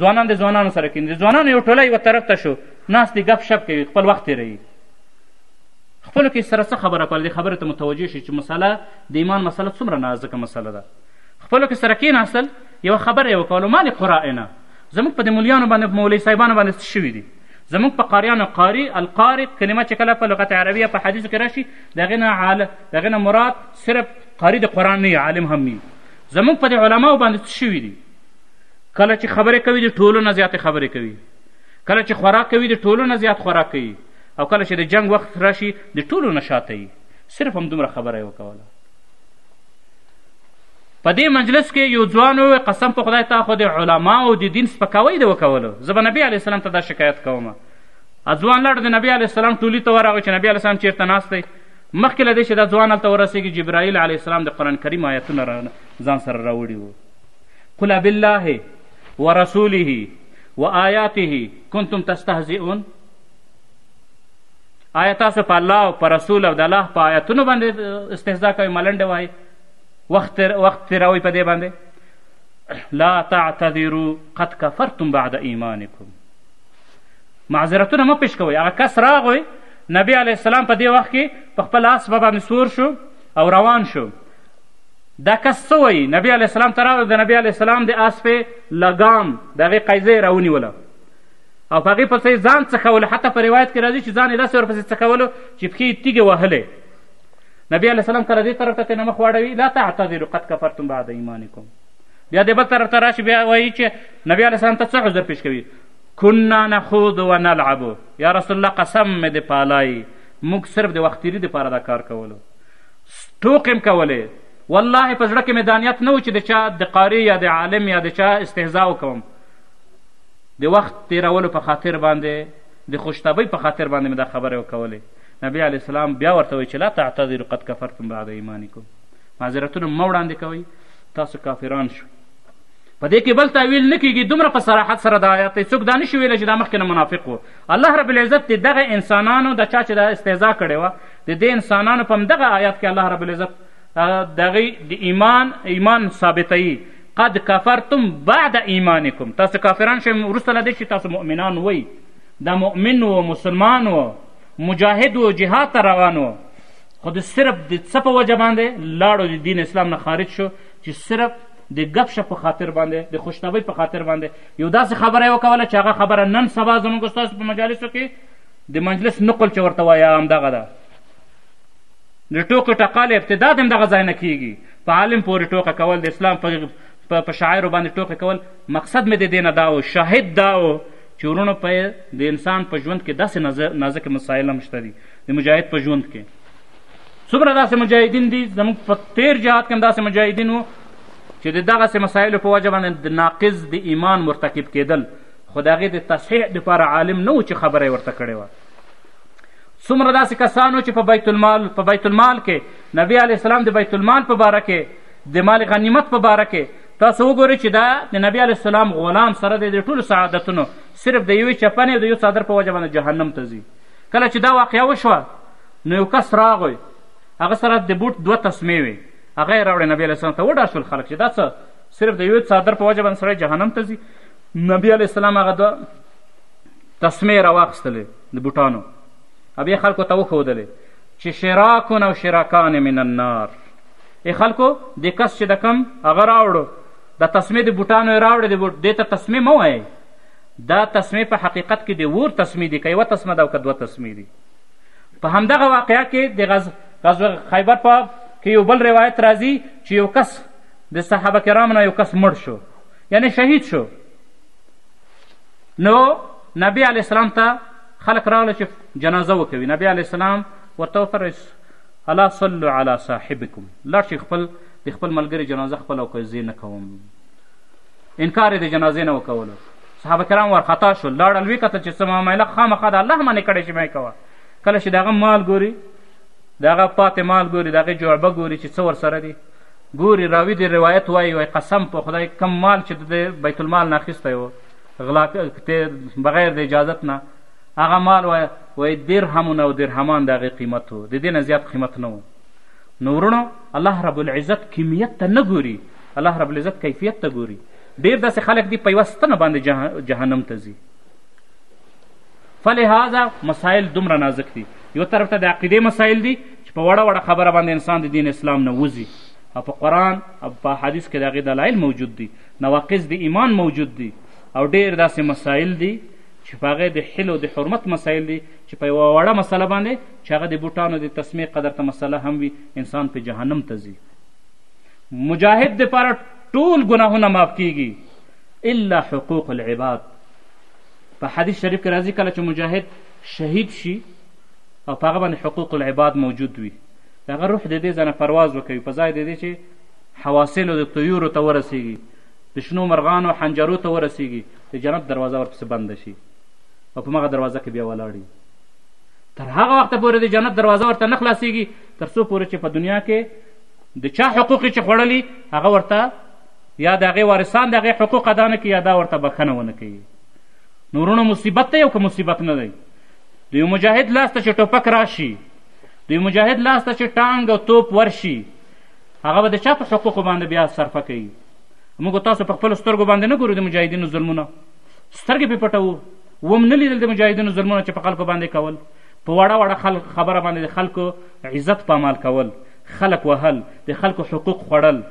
ځوانان د ځوانانو سره کینی د ځوانانو یو ټوله یوه طرف ته شو ناست دی ګپ شپ کوي خپل وخت تېروي خپلو کې سره څه خبره کوله دې خبرې ته متوجه شي چې مسله د ایمان مسله څومره نازکه مسله ده خپلو کې سره کېناستل یوه خبره یې وکوله ما لقرائنا زموږ په دې مولیانو باندې مولوي صاحبانو باندې څه شوي دي زموږ په قاریانو قاري القاري کلمه چې کله په لغت عربیه په حدیثو کې راشي د هغې نه عال د هغې نه مراد صرف قاري د قرآن نه عالم هم نه زموږ په دې علماو باندې څه شوي دي کله چې خبرې کوي د ټولو نه زیاتې خبرې کوي کله چې خوراک کوي د ټولو نه زیات خوراک کوي او کله چې د جنګ وخت راشي د ټولو نه شاته صرف همدومره خبره یې وکوله په دې مجلس کې یو ځوان وویل قسم په خدای تا خو د علماو د دین سپکاوی د وکولو زه به نبي علیه السلام ته دا شکایت کوم ځوان لاړ د نبي علیه السلام ټولي ته ورغی چې نبي علیه السلام چېرته ناست دی مخکې له دې چې دا ځوان هلته ورسېږي جبرائیل علیه السلام د قرآن کریم آیتونه ځان سره راوړي وو قل بالله ورسوله وآیاته کنتم تستهزئون آیا تاسو په الله او په رسول او د الله په آیتونو باندې استهزا کوئ ملنډې وایئ وخت وخت تېروئ په دې باندې لا تعتذرو قد کفرتم بعد ایمانکم معذرتونه مه پیش کوئ هغه کس راغی نبی علیه السلام په دې وخت کې په خپل اس به باندې سور شو او روان شو دا کس څه وایي نبی علیه السلام ته راغی د نبی علیه السلام د اس پې لګام د هغې قیزه یې راونیوله او په هغې پسې یې ځان څخولو حتی په روایت کې راځي چې ځان یې داسې ورپسې څخولو چې پښې یې تیږې وهلې نبی علیه السلام کله دې طرف ته ترې نه مخ واړوي لا تعتذرو قد کفرتم بعد ایمانکم بیا دې بل طرف ته راشي بیا وایي چې نبی علیه السلام ته څه عذر پیش کوي کنا نخوض و نلعب یا رسول الله قسم مې د پالای موږ صرف د وخت تیري دپاره دا کار کولو ټوقې م کولې والله په زړه کې مې دانیت نه و چې د چا د قاري یا د عالم یا د چا استهزا وکوم د وخت تیرولو په خاطر باندې د خوشطبعی په خاطر باندې مې دا خبرې وکولې نبی علیه السلام بیا ورته وایي چې لا تعتذروا قد کفرتم بعد ایمانکم معذرتونه مه وړاندې کوئ تاسو کافران شوئ په دې کې بل تعویل نه کېږي دومره په صراحت سره دا آیات دی څوک دا نشي ویلی چې دا مخکې نه منافق و الله رب العزت د دغه انسانانو د چا چې دا استهزا کړې وه د دې انسانانو په همدغه آیات کې الله رب العزت دغی د ایمان ایمان ثابتوي قد کفرتم بعد ایمانکم تاسو کافران شئ وروسته له دې چې تاسو مؤمنان وئ دا مؤمن و مسلمان و مجاهد و جهاد ته روان و خو د صرف د څه په وجه باندې لاړو د دین اسلام نه خارج شو چې صرف د ګپ شپ په خاطر باندې د خوشطبۍ په خاطر باندې یو داسې خبره یې وکوله چې هغه خبره نن سبا زموږ ستاسو په مجالسو کې د مجلس نقل چې ورته وایه همدغه ده د ټوکو ټقاله ابتدا د همدغه ځای نه کېږي په عالم پورې ټوکه کول د اسلام په په شاعرو باندې ټوکه کول مقصد مې د دې نه دا و شاهد دا و چې وروڼو په د انسان په ژوند کې داسې نازک مسایل هم شته دي د مجاهد په ژوند کې څومره داسې مجاهدین دي زموږ په تیر جهاد کې هم داسې مجاهدین وو چې د دغسې مسایلو په وجه باندې د ناقض د ایمان مرتکب کېدل خو د هغې د تصحیح دپاره عالم نه و چې خبره یې ورته کړې وه څومره داسې کسانو چې په بیت المال په بیت المال کې نبی علیه السلام د بیت المال په باره کې د مال غنیمت په باره کې تاسو وګورئ چې دا د نبی علیه السلام غلام سره دی د ټولو سعادتونو صرف د یوې چپنې او د یو څادر په وجه باندې جهنم ته ځي کله چې دا واقعه وشوه نو یو کس راغی هغه سره د بوټ دوه تسمې وې هغه یې راوړې نبی علیه السلام ته وډار شول خلک چې دا څه صرف د یوې څادر په وجه باندې سړی جهنم ته ځي نبی علیه السلام هغه دوه تسمې یې راواخیستلې د بوټانو او بیا خلکو ته وښودلې چې شراکون او شراکان من النار ای خلکو د کس چې د کم هغه راوړو د تسمې د بوټانو یې راوړې د بوټ دې ته تسمې مه وایئ دا تسمې په حقیقت کې د اور تسمې دي که یوه تسمه ده او که دوه تسمې دي په همدغه واقعه کې د غز غزوه خیبر په کې یو بل روایت راځي چې یو کس د صحابه کرامو نه یو کس مړ شو یعنی شهید شو نو نبی علیه السلام ته خلک راغله چې جنازه وکوي نبی علیه السلام ورته وفرس الا صلو علی صاحبکم لاړ شي خپل د خپل ملګري جنازه خپله وکړئ زه نه کوم انکار یې د جنازې نه وکولو صحابه کرام وارخطا شول لاړل ویې کتل چې څه معامله خامخا د الله منې کړی چې مه کوه کله چې د هغه مال ګوري د هغه پاتې مال ګوري د هغې جعبه ګوري چې څه ورسره دي ګوري راوي د روایت وایي وای قسم په خدای کم مال چې د بیت المال نه اخیستی و غلا بغیر د اجازت نه هغه مال وای وای درهمونه او درهمان د هغې قیمت و د دې نه زیات قیمت نه و نو ورونو الله رب العزت کمیت ته نه ګوري الله رب العزت کیفیت ته ګوري ډېر داسې خلک دي په یوه ستنه باندې جهنم ته ځي فلهذا مسایل دومره نازک دي یو طرف ته د عقیدې مسایل دي چې په وړه وړه خبره باندې انسان د دین اسلام نه وځي او په قرآن او په حدیث کې د هغې دلایل موجود دي نواقص د ایمان موجود دي او ډېر داسې مسایل دي چې په هغې د حل او د حرمت مسایل دي چې په یوه وړه مسله باندې چې هغه د بوټانو د تسمې قدر ته مسله هم وي انسان په جهنم ته ځي مجاهد دپاره ټول ګناهونه معاف کیږي الا حقوق العباد په حدیث شریف کې راځي کله چې مجاهد شهید شي او په هغه باندې حقوق العباد موجود وي د هغه روح د دې ځنه پرواز وکوي په ځای د دې چې حواصلو د طیورو ته ورسیږي د شنو مرغانو حنجرو ته ورسیږي د جنت دروازه ورپسې بنده شي او په مغه دروازه کې بیا ولاړي تر هغه وخته پورې د جنت دروازه ورته نه خلاصیږي تر څو پورې چې په دنیا کې د چا حقوق چې خوړلي هغه ورته یا د هغې وارثان د هغې حقوق ادا نه کوي یا دا ورته بښنه ونه کوي نورونو مصیبت دی او که مصیبت نه دی د یو مجاهد لاس ته چې ټوپک راشي د یو مجاهد لاس ته چې ټانګ او توپ ورشي هغه به د چا په حقوقو باندې بیا صرفه کوي موږ تاسو په خپلو سترګو باندې نه ګورو د مجاهدینو ظلمونه سترګې پې پټوو وم نه لیدل د مجاهدینو ظلمونه چې په خلکو باندې کول په وړه وړه خلک خبره باندې د خلکو عزت پامال کول خلک وهل د خلکو حقوق خوړل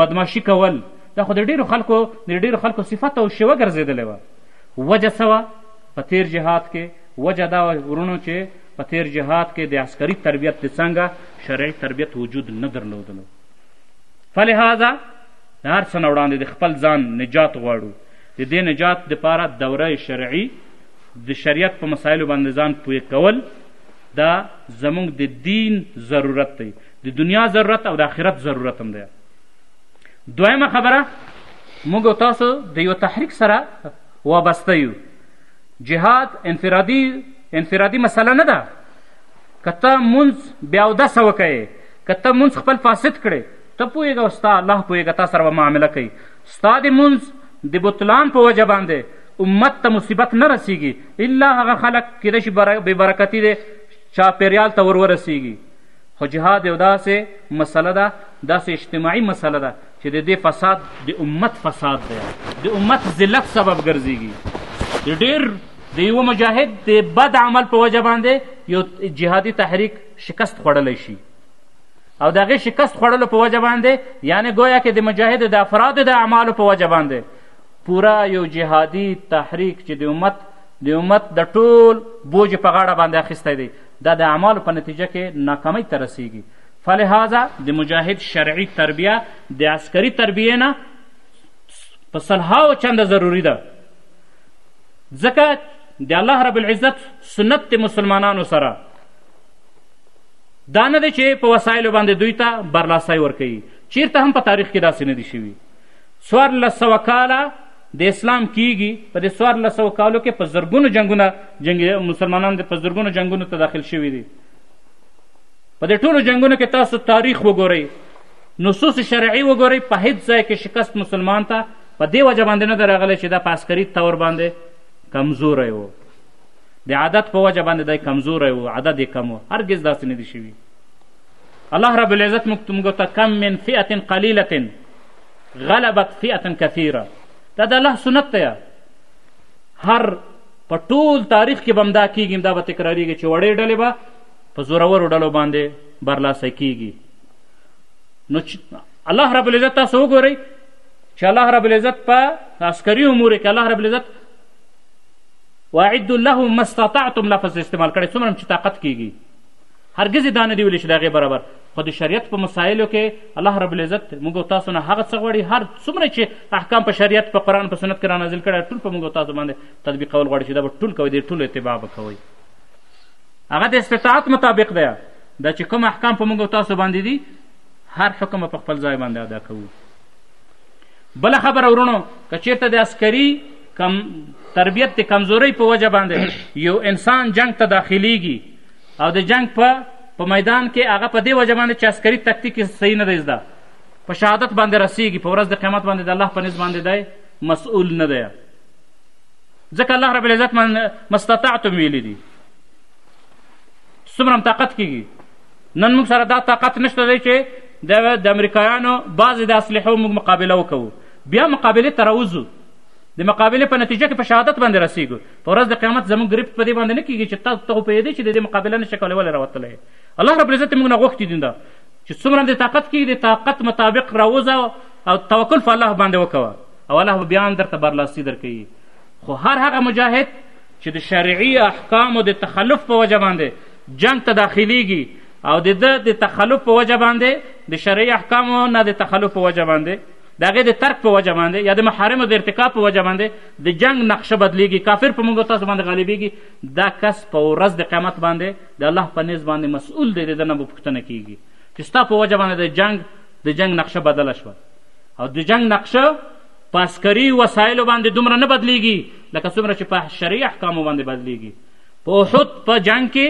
بدمعاشي کول دا خو د ډېرو خلکو د ډېرو خلکو صفت او شیوه ګرځېدلې وه وجه څه وه په تېر جهاد کې وجه دا وه ورونو چې په تېر جهاد کې د عسکري تربیت د څنګه شرعي تربیت وجود نه درلودلو فلهذا د هر څه نه وړاندې د خپل ځان نجات غواړو د دې نجات دپاره دوره شرعي د شریعت په مسایلو باندې ځان پوه کول دا زموږ د دین ضرورت دی د دنیا ضرورت او د آخرت ضرورت هم دی دویمه خبره موږ او تاسو د یو تحریک سره وابسته یو جهاد انفرادي انفرادي مسله نه ده که ته مونځ بیا اودسه وکړې که ته مونځ خپل فاسد کړې ته پوهېږه او ستا الله پوهېږه تا سره به معامله کوي ستا د مونځ د بطلان په وجه باندې امت ته مصیبت نه رسیږي الا هغه خلک کیدای شي بې برکتي دی چاپېریال ته ور ورسیږي خو جهاد یو داسې مسله ده داسې اجتماعي مسله ده چې د دې فساد د امت فساد دی د امت ذلت سبب ګرځېږي د ډېر د یوه مجاهد د بد عمل په وجه باندې یو جهادي تحریک شکست خوړلی شي او د هغې شکست خوړلو په وجه باندې یعنې ګویا کې د مجاهد د افرادو د اعمالو په وجه باندې پوره یو جهادي تحریک چې د امت د امت د ټول بوج په غاړه باندې اخیستی دی دا د اعمالو په نتیجه کې ناکامۍ ته رسیږي فلهذا د مجاهد شرعي تربیه د عسکري تربیې نه په سلهاو چنده ضروري ده ځکه د الله رب العزت سنت د مسلمانانو سره دا نه دی چې په وسایلو باندې دوی ته برلاسی ورکوي چیرته هم په تاریخ کې داسې نه دي شوي څوارلس سوه کاله د اسلام کیږي په دې څوارلس سوه کالو کې په زرګونو جنګونه جنګ مسلمانان د په زرګونو جنګونو ته داخل شوي دي په دې ټولو جنګونو کې تاسو تاریخ وګورئ نصوص شرعي وګورئ په هیڅ ځای کې شکست مسلمان ته په دې وجه باندې نه ده راغلی چې دا په عسکري طور باندې کمزوری و د عادت په وجه باندې دی کمزوری و عدد یې کم و هرګز داسې نه دي شوي الله رب العزت موږ ته کم من فئة قلیلة غلبت فئه کثیره دا د الله سنت دی هر په ټول تاریخ کې به همدا کېږي دا به تکرارېږي چې وړې ډلې به په زورورو ډلو باندې برلاسه کېږي نو الله رب العزت تاسو وګورئ چې الله رب العزت په عسکري امور کې الله رب العزت واعد لهم ما استطعتم لفظ استعمال کړی څومره چې طاقت کېږي هرګز یې دا نه دي ویلي چې د هغې برابر خو د شریعت په مسایلو کې الله رب العزت موږ او تاسو نه هغه څه غواړي هر څومره چې احکام په شریعت په قرآن په سنت کې رانازل کړی ټول په موږ او تاسو باندې تطبیقول غواړي چې دا به ټول کوئ د ټولو اتباع به کوئ هغه د استطاعت مطابق دی دا چې کوم احکام په موږ او تاسو باندې دي هر حکم په خپل ځای باندې ادا کوو بله خبره ورونو که چیرته د عسکري کم تربیت د کمزورۍ په وجه باندې یو انسان جنگ ته داخلیږي او د جنګ په په میدان کې هغه په دې وجه باندې چې عسکري تکتیک یې صحیح نه دی زده په شهادت باندې رسیږي په ورځ د قیامت باندې د الله په نس باندې دی مسؤول نه دی ځکه الله رب العزت من مستطعتم ویلي دي څومره هم طاقت کېږي نن موږ سره دا طاقت نشته دی چې د امریکایانو بعضې د اسلحو موږ مقابله وکوو بیا مقابلې ته راوځو د مقابلې په نتیجه کې په شهادت باندې رسیږو په ورځ د قیامت زموږ ګرفت په دې باندې نه کېږي چې تاسو ته پوهېدی چې د دې مقابله نه شي کولی ولې راوتلی الله رب العزت موږ نه غوښتي دي چې څومره د طاقت کې د طاقت مطابق راوځه او توکل په الله باندې وکوه او الله به بیا هم درته برلاسي درکوي خو هر هغه مجاهد چې د شرعي احکامو د تخلف په وجه باندې جنگ ته داخلیږي او د ده د تخلف په وجه باندې د شرعي احکامو نه د تخلف په وجه باندې د هغې د ترک په وجه باندې یا د محارمو د ارتکاب په وجه باندې د جنګ نقشه بدلیږي کافر په موږ تاسو باندې غالبیږي دا کس په ورځ د قیامت باندې د الله په نیز باندې مسؤول دی د ده نه به پوښتنه کیږي چې ستا په وجه باندې د جنګ د جنګ نقشه بدله شوه او د جنګ نقشه په عسکري وسایلو باندې دومره نه بدلیږي لکه څومره چې په شرعي احکامو باندې بدلیږي په احد په جنګ کې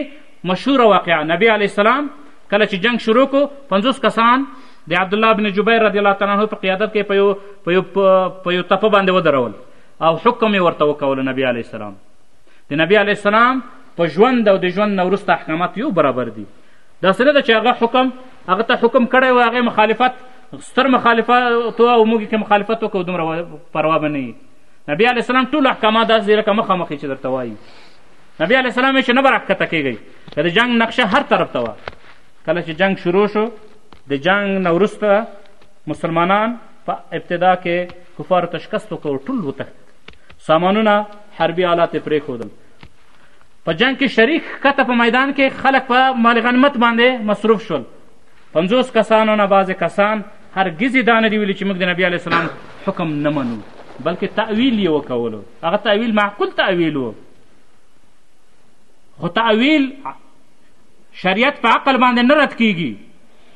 مشهوره واقعه نبی علیه السلام کله چې جنگ شروع کو پنځوس کسان د عبدالله بن جبیر رضی الله تعالی عنه په قیادت کې په یو په یو په یو تپه باندې ودرول او حکم یې ورته وکول نبی علیه السلام د نبی علیه السلام په ژوند او د ژوند نه وروسته احکامات یو برابر دي داسې نه ده چې هغه حکم هغه ته حکم کړی و هغې مخالفت ستر مخالفت او موږ که مخالفت وکړو دومره پروا به نه وي نبی علیه السلام ټول احکامات داسې لکه مخامخ چې درته وایي نبی علیه السلام یې چې نه به راښکته کېږئ که د جنګ نقشه هر طرف ته وه کله چې جنګ شروع شو د جنګ نه وروسته مسلمانان په ابتدا کې کفارو ته شکست وکړ ټول وتښتېدل سامانونه حربي آلات یې پرېښودل په جنګ کې شریک ښکته په میدان کې خلک په مال غنمت باندې مصروف شول پنځوس کسانو نه بعضې کسان هرګز یې دا نه دي ویلي چې موږ د نبي علیه السلام حکم نه منو بلکې تعویل یې وکولو هغه تعویل معقول تعویل و خو تعویل شریعت په عقل باندې نه رد کیږي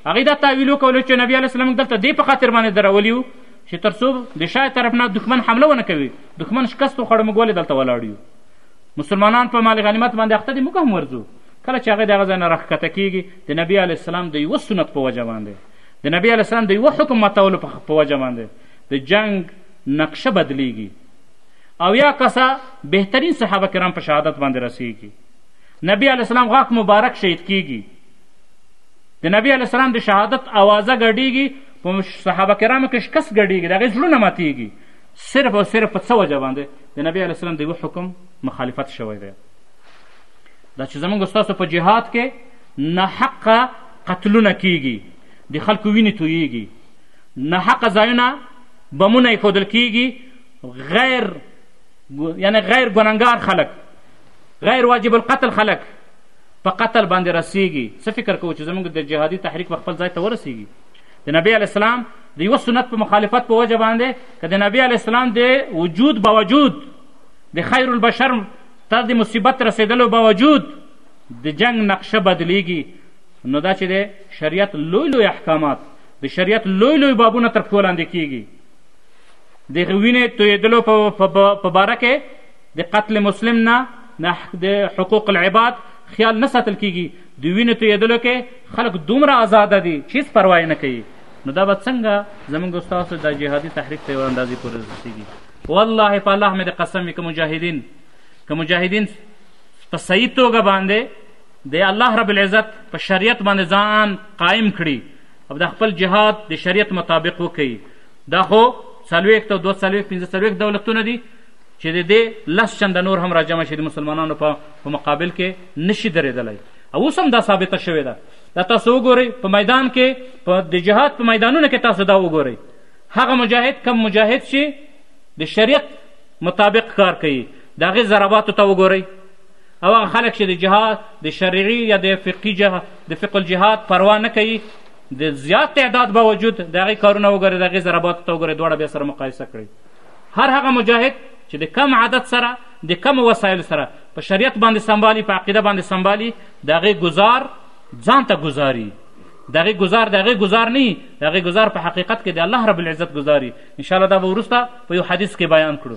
هغه دا تعویل وکول چې نبی علی السلام دلته دې په خاطر باندې درولي وو چې تر څو د شای طرف نه دښمن حمله ونه کوي دښمن شکست وخوړ موږ ولې دلته ولاړ یو مسلمانان په مال غنیمت باندې اخته دي موږ هم ورځو کله چې هغه دغه ځای نه راښکته کیږي د نبی علی السلام د یوه سنت په وجه باندې د نبی علی السلام د یوه حکم ماتولو په وجه باندې د جنگ نقشه بدلیږي او یا کسه بهترین صحابه کرام په شهادت باندې رسیږي نبی علیه السلام غاښ مبارک شهید کیږي د نبی علیه السلام د شهادت اوازه ګډیږي په صحابه کرامو کې شکست ګډیږي د هغې زړونه ماتیږي صرف او صرف په څه وجه باندې د نبی علیه السلام د یوه حکم مخالفت شوی دی دا چې زمونږ ستاسو په جهاد کې ناحقه قتلونه کیږي د خلکو وینې تویږي ناحقه ځایونه بمونه ایښودل کیږي غیر یعنی غیر ګننګار خلک غیر واجب القتل خلک په قتل باندې رسیږي څه فکر کوو چې زموږ د جهادي تحریک په خپل ځای ته ورسیږي د نبی علیه السلام د یوه سنت په مخالفت په وجه باندې که د نبی علیه السلام د وجود باوجود د خیر البشر ته د مصیبت رسېدلو باوجود د جنگ نقشه بدلیږي نو دا چې د شریعت لوی لوی احکامات د شریعت لوی لوی بابونه تر پښو لاندې کیږي د وینې تویېدلو په باره کې د قتل مسلم نه د حقوق العباد خیال نه ساتل کیږي د وینو تویدلو کې خلک دومره آزاده دي چې هیڅ پروا نه کوي نو دا به څنګه زمونږ استاسو د جهادي تحریک ته یو اندازې پورې رسېږي والله په الله مې د قسم وي که مجاهدین که مجاهدین په صحیح توګه باندې د الله رب العزت په شریعت باندې ځان قایم کړي او د خپل جهاد د شریعت مطابق وکړي دا خو څلوېښت او دوه څلوېښت پنځه څلوېښت دولتونه دي چې د دې لس چنده نور هم راجمع شي د مسلمانانو په په مقابل کې نشي درېدلی او اوس هم دا ثابته شوې ده دا تاسو وګورئ په میدان کې په د جهاد په میدانونو کې تاسو دا وګورئ هغه مجاهد کم مجاهد چې د شریعت مطابق کار کوي د هغې ضرباتو ته وګورئ او هغه خلک چې د جهاد د شرعي یا د فقي جهاد د فقه الجهاد پروا نه کوي د زیات تعداد باوجود د هغې کارونه وګورئ د هغې ضرباتو ته وګورئ دواړه بیا سره مقایسه کړئ هر هغه مجاهد چې د کم عدد سره د کم وسایل سره په شریعت باندې سنبالي په عقیده باندې سنبالي د هغې ګزار ځان ته ګزاري د هغې ګزار د هغې ګزار نه د هغې ګزار په حقیقت کې د الله رب العزت ګزاري انشاءالله دا به وروسته په یو حدیث کې بیان کړو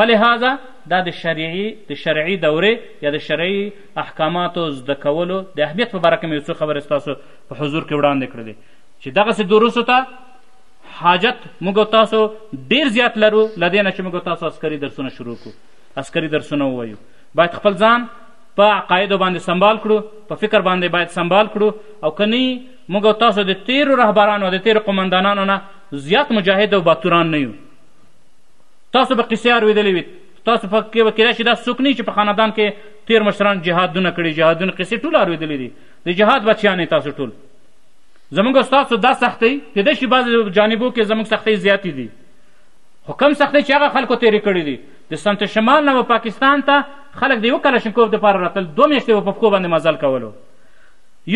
فلهذا دا د شرعي د شرعي دورې یا د شرعي احکاماتو زده کولو د اهمیت په باره کې مې یو څو خبرې ستاسو په حضور کې وړاندې کړلې چې دغسې دروسو ته حاجت موږ تاسو ډیر زیات لرو له دې نه چې موږ تاسو عسکري درسونه شروع کړو عسکري درسونه ووایو باید خپل ځان په عقایدو باندې سنبال کړو په فکر باندې باید سنبال کړو او که نه موږ او تاسو د تیرو رهبرانو د تیرو قومندانانو نه زیات مجاهد او باتوران نه یو تاسو به قصې اورېدلې وي تاسو په کې به کېدای شي داسې څوک نه چې په خاندان کې تیر مشران جهادونه کړي جهادونه قصې ټول اورېدلې دي د جهاد بچیان تاسو ټول زمونږ ستاسو دا سختۍ کېدای شي بعضې جانبو کې زمونږ سختۍ زیاتې دي خو کم سختۍ چې هغه خلکو تېرې کړې دي د سمت شمال نه به پاکستان ته خلک د یو کلشنکوف دپاره راتلل دوه میاشتې به په پښو باندې مزل کولو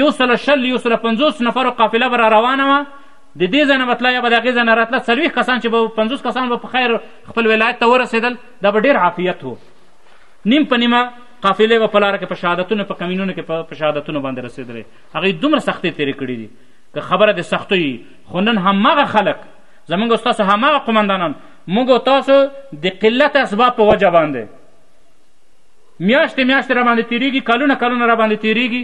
یو سل شل یو سل پنځوس نفرو قافله به را روانه وه د دې ځای نه به تله یا به د هغې ځای نه راتله څلوېښت کسان چې به پنځوس کسان به په خیر خپل ولایت ته ورسېدل دا به ډېر عافیت و نیم په نیمه قافلې به په لاره کې په شهادتونو په کمینونو کې په شهادتونو باندې رسېدلې هغوی دومره سختۍ تېرې کړې دي که خبره د سختۍ وي خو نن هماغه خلک زمونږ ستاسو هماغه قومندانان موږ تاسو د قلت اسباب په وجه باندې میاشتې میاشتې را باندې تېرېږي کلونه کلونه را باندې تېرېږي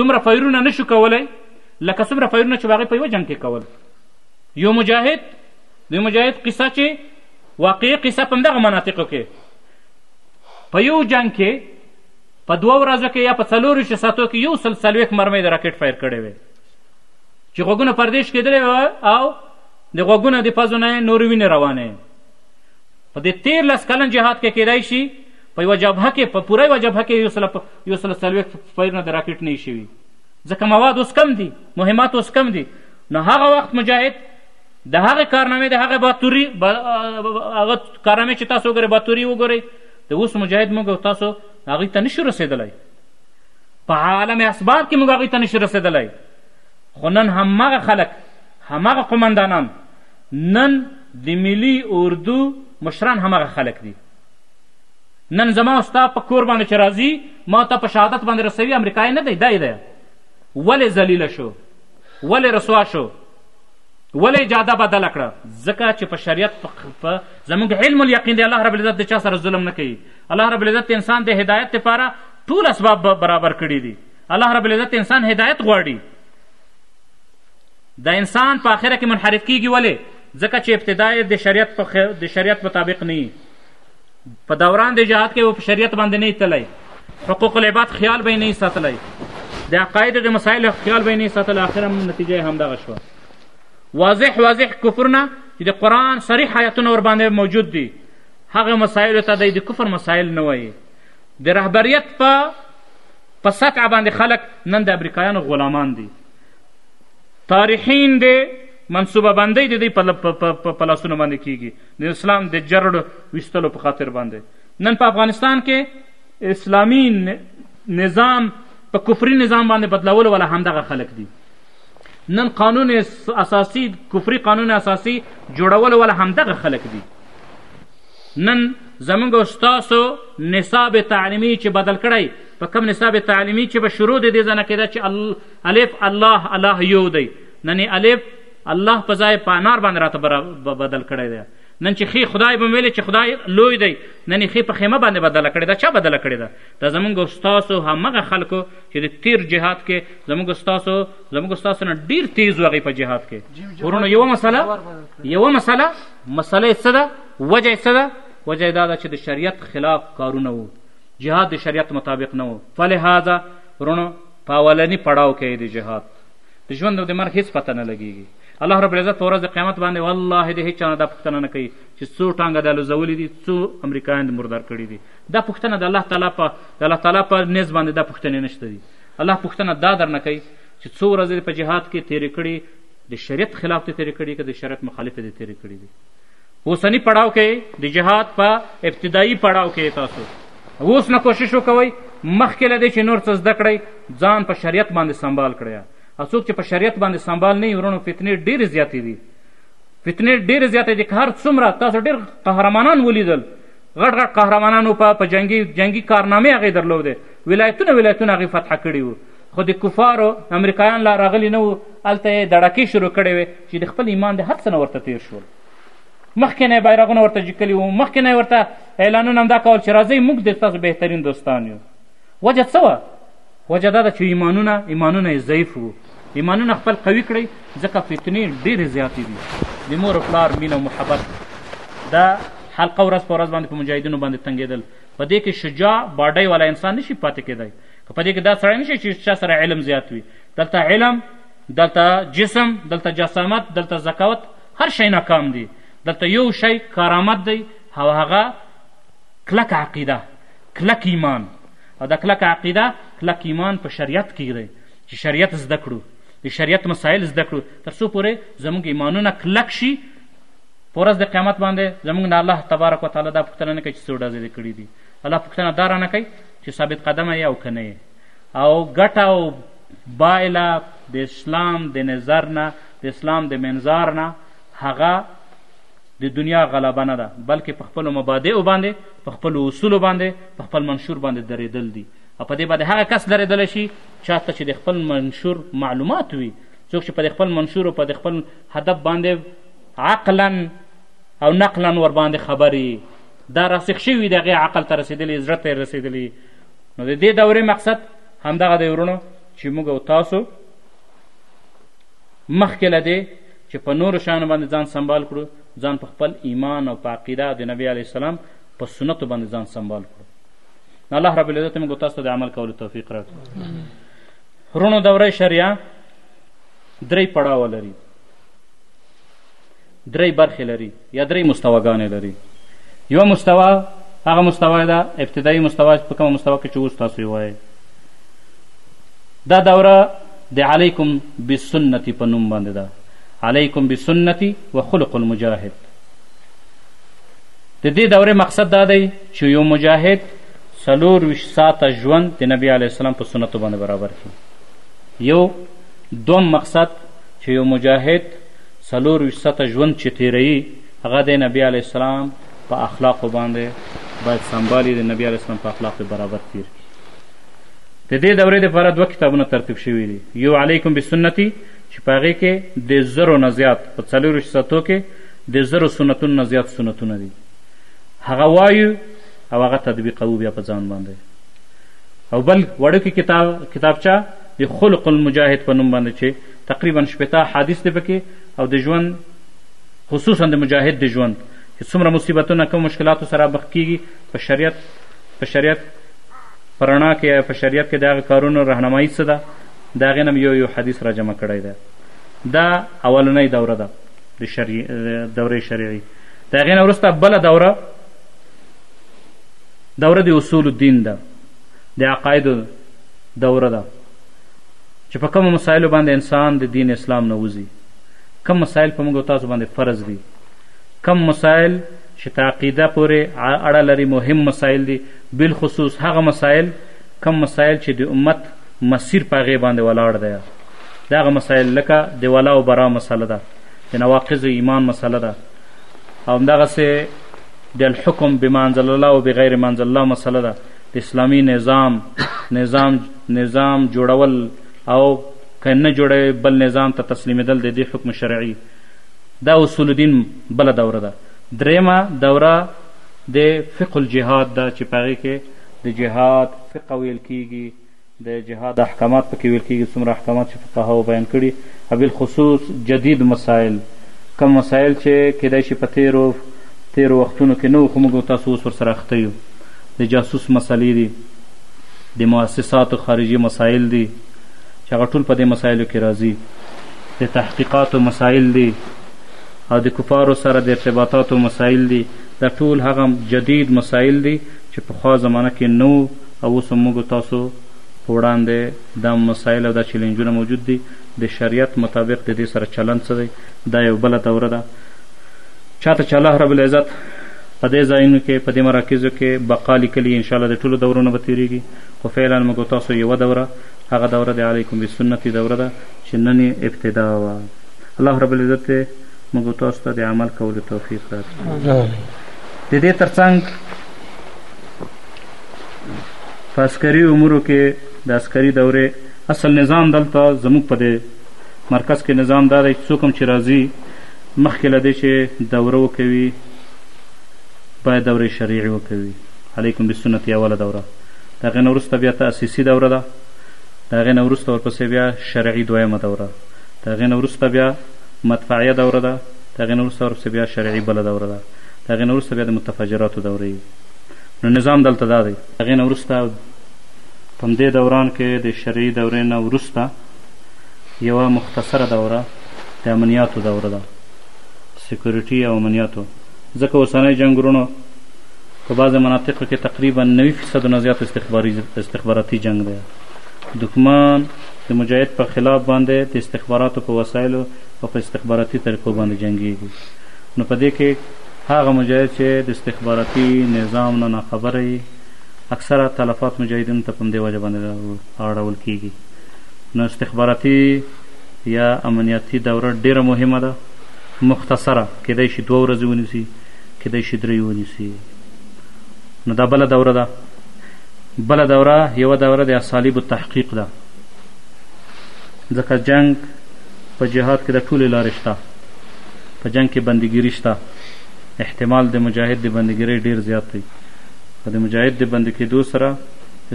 دومره فیرونه نه شو کولی لکه څومره فیرونه چې به هغوی په یوه جنګ کې کول یو مجاهد د مجاهد قصه چې واقعي قصه په همدغه مناطقو کې په یو جنګ کې په دوه ورځو کې یا په څلور ویشت ساعتو کې یو سل څلوېښت مرمۍ د راکټ فایر کړې وې چې غوږونه پردېش کېدلې وه او د غوږونه د پزو نه نورې وینې روانې په دې تېر لس کلن جهاد کې کېدای شي په یوه جبهه کې په پوره یوه جبهه کې یو سل څلوېښت فایرونه د راکټ نه شوي ځکه مواد اوس کم دي مهمات اوس کم دي نو هغه وخت مجاهد د هغې کارنامې د هغې باتوري هغه کارنامې چې تاسو وګورئ باتوري وګورئ د اوس مجاهد موږ او تاسو هغوی ته نشو رسېدلی په عالم اسباب کې موږ هغوی ته نشو رسېدلی خو نن همغه خلک همغه قمندانان نن د ملي اردو مشران همغه خلک دي نن زما او ستا په کور باندې چې راځي ما ته په شهادت باندې رسوي امریکایي نه دی دی دی ولې ذلیله شو ولې رسوا شو ولې اجاده بدله کړه ځکه چې په شریعت په زموږ علم الیقین دی الله رب العزت د چا سره ظلم نه کوي الله رب العزت انسان د هدایت لپاره ټول اسباب برابر کړي دي الله رب العزت انسان هدایت غواړي د انسان په آخره کې منحرف کیږي ولې ځکه چې ابتدا د شریعت په د شریعت مطابق نه په دوران د جهاد کې په شریعت باندې نه تللی حقوق العباد خیال به نه ساتلی د عقایدو د مسایلو خیال به نه ساتلی اخرا نتیجه همدغه شوه واضح واضح کفرونه چې د قرآن صریح آیتونه ورباندې موجود دي هغه مسایلو ته د کفر مسایل نه وایي د رهبریت په په سطع باندې خلک نن د امریکایانو غلامان دي تاریخین دی منصوبه بندۍ د دوی په لاسونو باندې کیږي د اسلام د جرړ ویستلو په خاطر باندې نن په افغانستان کې اسلامي نظام په کفري نظام باندې بدلول ولا همدغه خلک دي نن قانون اساسي کفري قانون اساسي جوړول ولا همدغه خلک دي نن زمونږ ستاسو نصاب تعلیمي چې بدل کړی په کم نصاب تعلیمي چې به شروع د دې ځنه کېده چې الف الله الله یو دی نن الف الله په ځای په انار باندې راته بدل کړی دی نن چې ښې خدای به ویلې چې خدای لوی دی نن ښې په خیمه باندې بدله کړې ده چا بدله کړې ده دا زمونږ ستاسو همغه خلکو چې د تیر جهاد کې زمونږ ستاسو زمونږ ستاسو نه ډیر تیز وغی په جهاد کې ورونو یوه مسله یوه مسله مسله یې څه ده وجه یې څه ده وجه یې دا ده چې د شریعت خلاف کارونه وو جهاد د شریعت مطابق نه وو فلهذا ورونو په اولني پړاو کې د جهاد د ژوند او د مرګ هیڅ پته نه لګیږي الله رب العزت په ورځ قیامت باندې والله د هیچا نه دا پوښتنه نه کوي چې څو ټانګه د الوزولي دي څو امریکایان د مردار کړي دي دا پوښتنه د الله تعالی په د الله تعالی په نس باندې دا پوښتنې نشته دي الله پوښتنه دا درنه کوي چې څو ورځې په جهاد کې تیرې کړي د شریعت خلاف دې تیرې کړي که د شریعت مخالف دې تیرې کړي دي اوسنی پړاو کې د جهاد په ابتدایي پړاو کې تاسو اوس نه کوشش وکوئ مخکې له دې چې نور څه زده کړئ ځان په شریعت باندې سنبال کړئ او څوک چې په شریعت باندې سنبال نه وي ورونو فتنې ډېرې زیاتې دي فتنې ډېرې زیاتې دي که هر څومره تاسو ډېر قهرمانان ولیدل غټ غټ قهرمانانو په په جنګي جنګي کارنامې هغې درلودې ولایتونه ولایتونه هغې فتح کړي وو خو د کفارو امریکایان لا راغلي نه وو هلته یې دړکې شروع کړې وې چې د خپل ایمان د هر څه نه ورته تیر شول مخکې نه یې بیرغونه ورته جیکلي وو مخکې نه یې ورته اعلانونه همدا کول چې راځئ موږ د ستاسو بهترین دوستان یو وجه څه وه وجه دا ده چې ایمانونه ایمانونه یې ضعیف وو ایمانونه خپل قوي کړئ ځکه فتنې ډېرې زیاتې دي د مور او پلار مینه او محبت دا حلقه ورځ په ورځ باندې په مجاهدینو باندې تنګېدل په دې کې شجاع باډۍ والا انسان نشي پاتې کېدی خو په دې کې دا سړی نشي چې چا سره علم زیات وي دلته علم دلته جسم دلته جسامت دلته زکاوت هر شی ناکام دی دلته یو شی کارامت دی او هغه کلک عقیده کلک ایمان او دا کلک عقیده کلک ایمان په شریعت کې دی چې شریعت زده کړو د شریعت مسایل زده کړو تر څو پورې زموږ ایمانونه کلک شي په ورځ د قیامت باندې زموږ نه الله تبارک وتعالی دا پوښتنه نه کوي چې څو ډزې دې کړي دي الله پوښتنه دا رانه کوي چې ثابت قدمه یې او که نه او ګټه او بایله د اسلام د نظر نه د اسلام د منظار نه هغه د دنیا غلبه نه ده بلکې په خپلو مبادعو باندې په خپلو اصولو باندې په خپل منشور باندې درېدل دي او په دې باندې هغه کس درېدلی شي چا ته چې د خپل منشور معلومات وي څوک چې په د خپل منشور او په د خپل هدف باندې عقلا او نقلا ورباندې خبرې دا راسخ شوي د هغې عقل ته رسېدلي زړه ته یې رسېدلي نو د دې دورې مقصد همدغه دی ورونو چې موږ او تاسو مخکې له دې چې په نورو شیانو باندې ځان سنبال کړو ځان په خپل ایمان او په عقیده د نبی علیه السلام په سنتو باندې ځان سنبال کړو نو الله رب العزت موږ تاسو ته د عمل کولو توفیق راکړو رونو دوره شریعه درې پړاوه لري درې برخې لري یا درې مستواګانې لري یوه مستوا هغه مستوا ده ابتدایي مستوا په کومه مستوا کې چې اوس تاسو یې وایئ دا دوره د علیکم بسنتي په نوم باندې ده علیکم بسنتي و خلق المجاهد د دې دورې مقصد دا دی چې یو مجاهد څلور ویشت ساعته ژوند د نبی علیه السلام په سنتو باندې برابر کړي یو دوم مقصد چې یو مجاهد څلور ویشت ساعته ژوند چې تیروي هغه د نبی علیه السلام په اخلاقو باندې باید سمبال د نبی علیه السلام په اخلاقو برابر تیر کړي د دې دورې لپاره دوه کتابونه ترتیب شوي دي یو علیکم بسنتي چې په هغې کې د زرو نه زیات په څلور ویشت ساعتو کې د زرو سنتونو نه زیات سنتونه دي هغه وایو او هغه تطبیقوو بیا په ځان باندې او بل وړوکی کتاب کتابچه د خلق المجاهد په نوم باندې چې تقریبا شپېته احادیث دي پکې او د ژوند خصوصا د مجاهد د ژوند چې څومره مصیبتونه کوم مشکلاتو سره مخ کیږي په شریعت په شریعت په رڼا کې یا په شریعت کې د هغه کارونو رهنمایي څه ده د هغې نه یو یو حدیث را جمع کړی دی دا اولنۍ دوره ده د شرعي دورې شرعي د هغې نه وروسته بله دوره دوره د اصول الدین ده د عقایدو دوره ده چې په کومو مسایلو باندې انسان د دین اسلام نه وځي کم مسایل په موږ تاسو باندې فرض دي کم مسایل چې په عقیده پورې اړه لري مهم مسایل دي بالخصوص هغه مسایل کم مسایل چې د امت مسیر په هغې باندې ولاړ دی د هغه مسایل لکه د ولا او برا مسله ده د نواقض ایمان مسله ده او همدغسې د الحکم بما انزل الله او بغیر ما انزل الله مسله ده اسلامي نظام نظام نظام جوړول او که نه جوړوي بل نظام ته تسلیمېدل د دې حکم شرعي دا اصول الدین بله دوره ده درېیمه دوره د فقه الجهاد ده چې په هغې کې د جهاد فقه ویل کېږي د جهاد احکامات پکې ویل کیږي څومره احکامات چې فقهاوو بیان کړي اوبالخصوص جدید مسایل کوم مسایل چې کیدای شي په تیرو تیرو وختونو کې نه وو خو موږ او تاسو اوس ورسره اخته یو د جاسوس مسلې دي د مؤسساتو خارجي مسایل دي چې هغه ټول په دې مسایلو کې راځي د تحقیقاتو مسایل دي او د کفارو سره د ارتباطاتو مسایل دي دا ټول هغه جدید مسایل دي چې په خوا زمانه کې نو او اوس هم موږ تاسو په وړاندې دا مسایل او دا چیلنجونه موجود دي، د شریعت مطابق د دې سره چلند څه دی؟ دا یو بله دوره ده چا ته چې الله رب العزت په دې ځایونو کې په دې مراکزو کې بقا لیکلي ان شاء الله د ټولو دورو نه به تیریږي خو فعلا موږ تاسو یوه دوره هغه دوره د علیکم بسنتي دوره ده چې نن یې ابتدا وه الله رب العزت دې موږ تاسو ته د عمل کولو توفیق راکړي د دې ترڅنګ په عسکري امورو کې د عسکري دورې اصل نظام دلته زموږ په دې مرکز کې نظام دا دی چې څوک هم چې راځي مخکې له دې چې دوره وکوي باید دوره شریعي وکوي علیکم بسنت اوله دوره د هغې نه وروسته بیا تأسیسي دوره ده د هغې نه وروسته ورپسې بیا شرعي دویمه دوره د هغې نه وروسته بیا مدفعیه دوره ده د هغې نه وروسته ورپسې بیا شرعي بله دوره ده د هغې نه وروسته بیا د متفجراتو دوره نو نظام دلته دا دی هغې نه وروسته په همدې دوران کې د شرعي دورې نه وروسته یوه مختصره دوره د امنیاتو دوره ده سکیورټي او امنیاتو ځکه اوسنی جنګ ورونو په بعضې مناطقو کې تقریبا نوي فیصدو نه زیات استخباري استخباراتي جنګ دی دښمن د مجاهد په خلاف باندې د استخباراتو په وسایلو او په استخباراتي طریقو باندې جنګیږي نو په دې کې هغه مجاهد چه د استخباراتي نظام نه ناخبره يي اکثره تلفات مجاهدينو ته په همدې وجه باندې رااړول کيږي نو استخباراتي يا امنياتي دوره ډيره مهمه ده مختصره کيدای شي دوه ورځې ونيسي کيدای شي درې ونيسي نو دا بله دوره ده بله دوره یوه دوره د اسالیب التحقیق ده ځکه جنگ په جهاد کې د ټولې لارې شته په جنګ کې بندګیري شته احتمال د مجاهد د بندګیرۍ ډیر زیات دی او د مجاهد د بند کېدو سره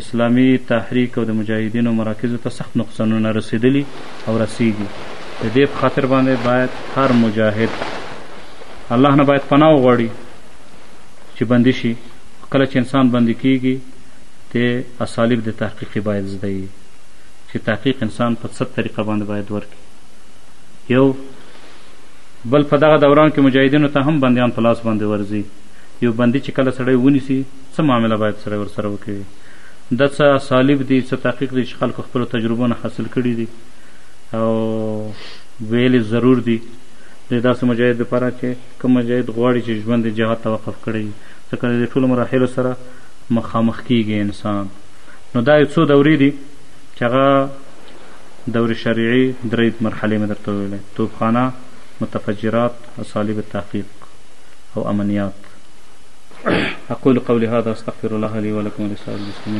اسلامي تحریک او د مجاهدینو مراکزو ته سخت نقصانونه رسیدلی او رسیږي د دې په خاطر باندې باید هر مجاهد الله نه باید پناه وغواړي چې بندي شي کله چې انسان بندي کیږي د اسالیب د تحقیق باید زده وي چې تحقیق انسان په څه طریقه باندې باید ورکړي یو بل په دغه دوران کې مجاهدینو ته هم بندیان په لاس باندې ورځي یو بندي چې کله سړی ونیسي څه معامله باید سړی ورسره وکوي د څه اسالیب دي څه تحقیق دي چې خلکو خپلو تجربو نه حاصل کړي دي او ویلې ضرور دي د داسې مجاهد لپاره چې کوم مجاهد غواړي چې ژوند یې جهاد ته وقف کړی وي ځکه د دې ټولو مراحلو سره مخامخ کیږي انسان نو دا یو څو دورې دي چې هغه دور شريعي درۍ مرحلې مې درته وويلې، توپخانه، متفجرات، اساليب تحقيق او امنيات. اقول قولي هذا استغفر الله لي ولکم ولسائر المسلمين.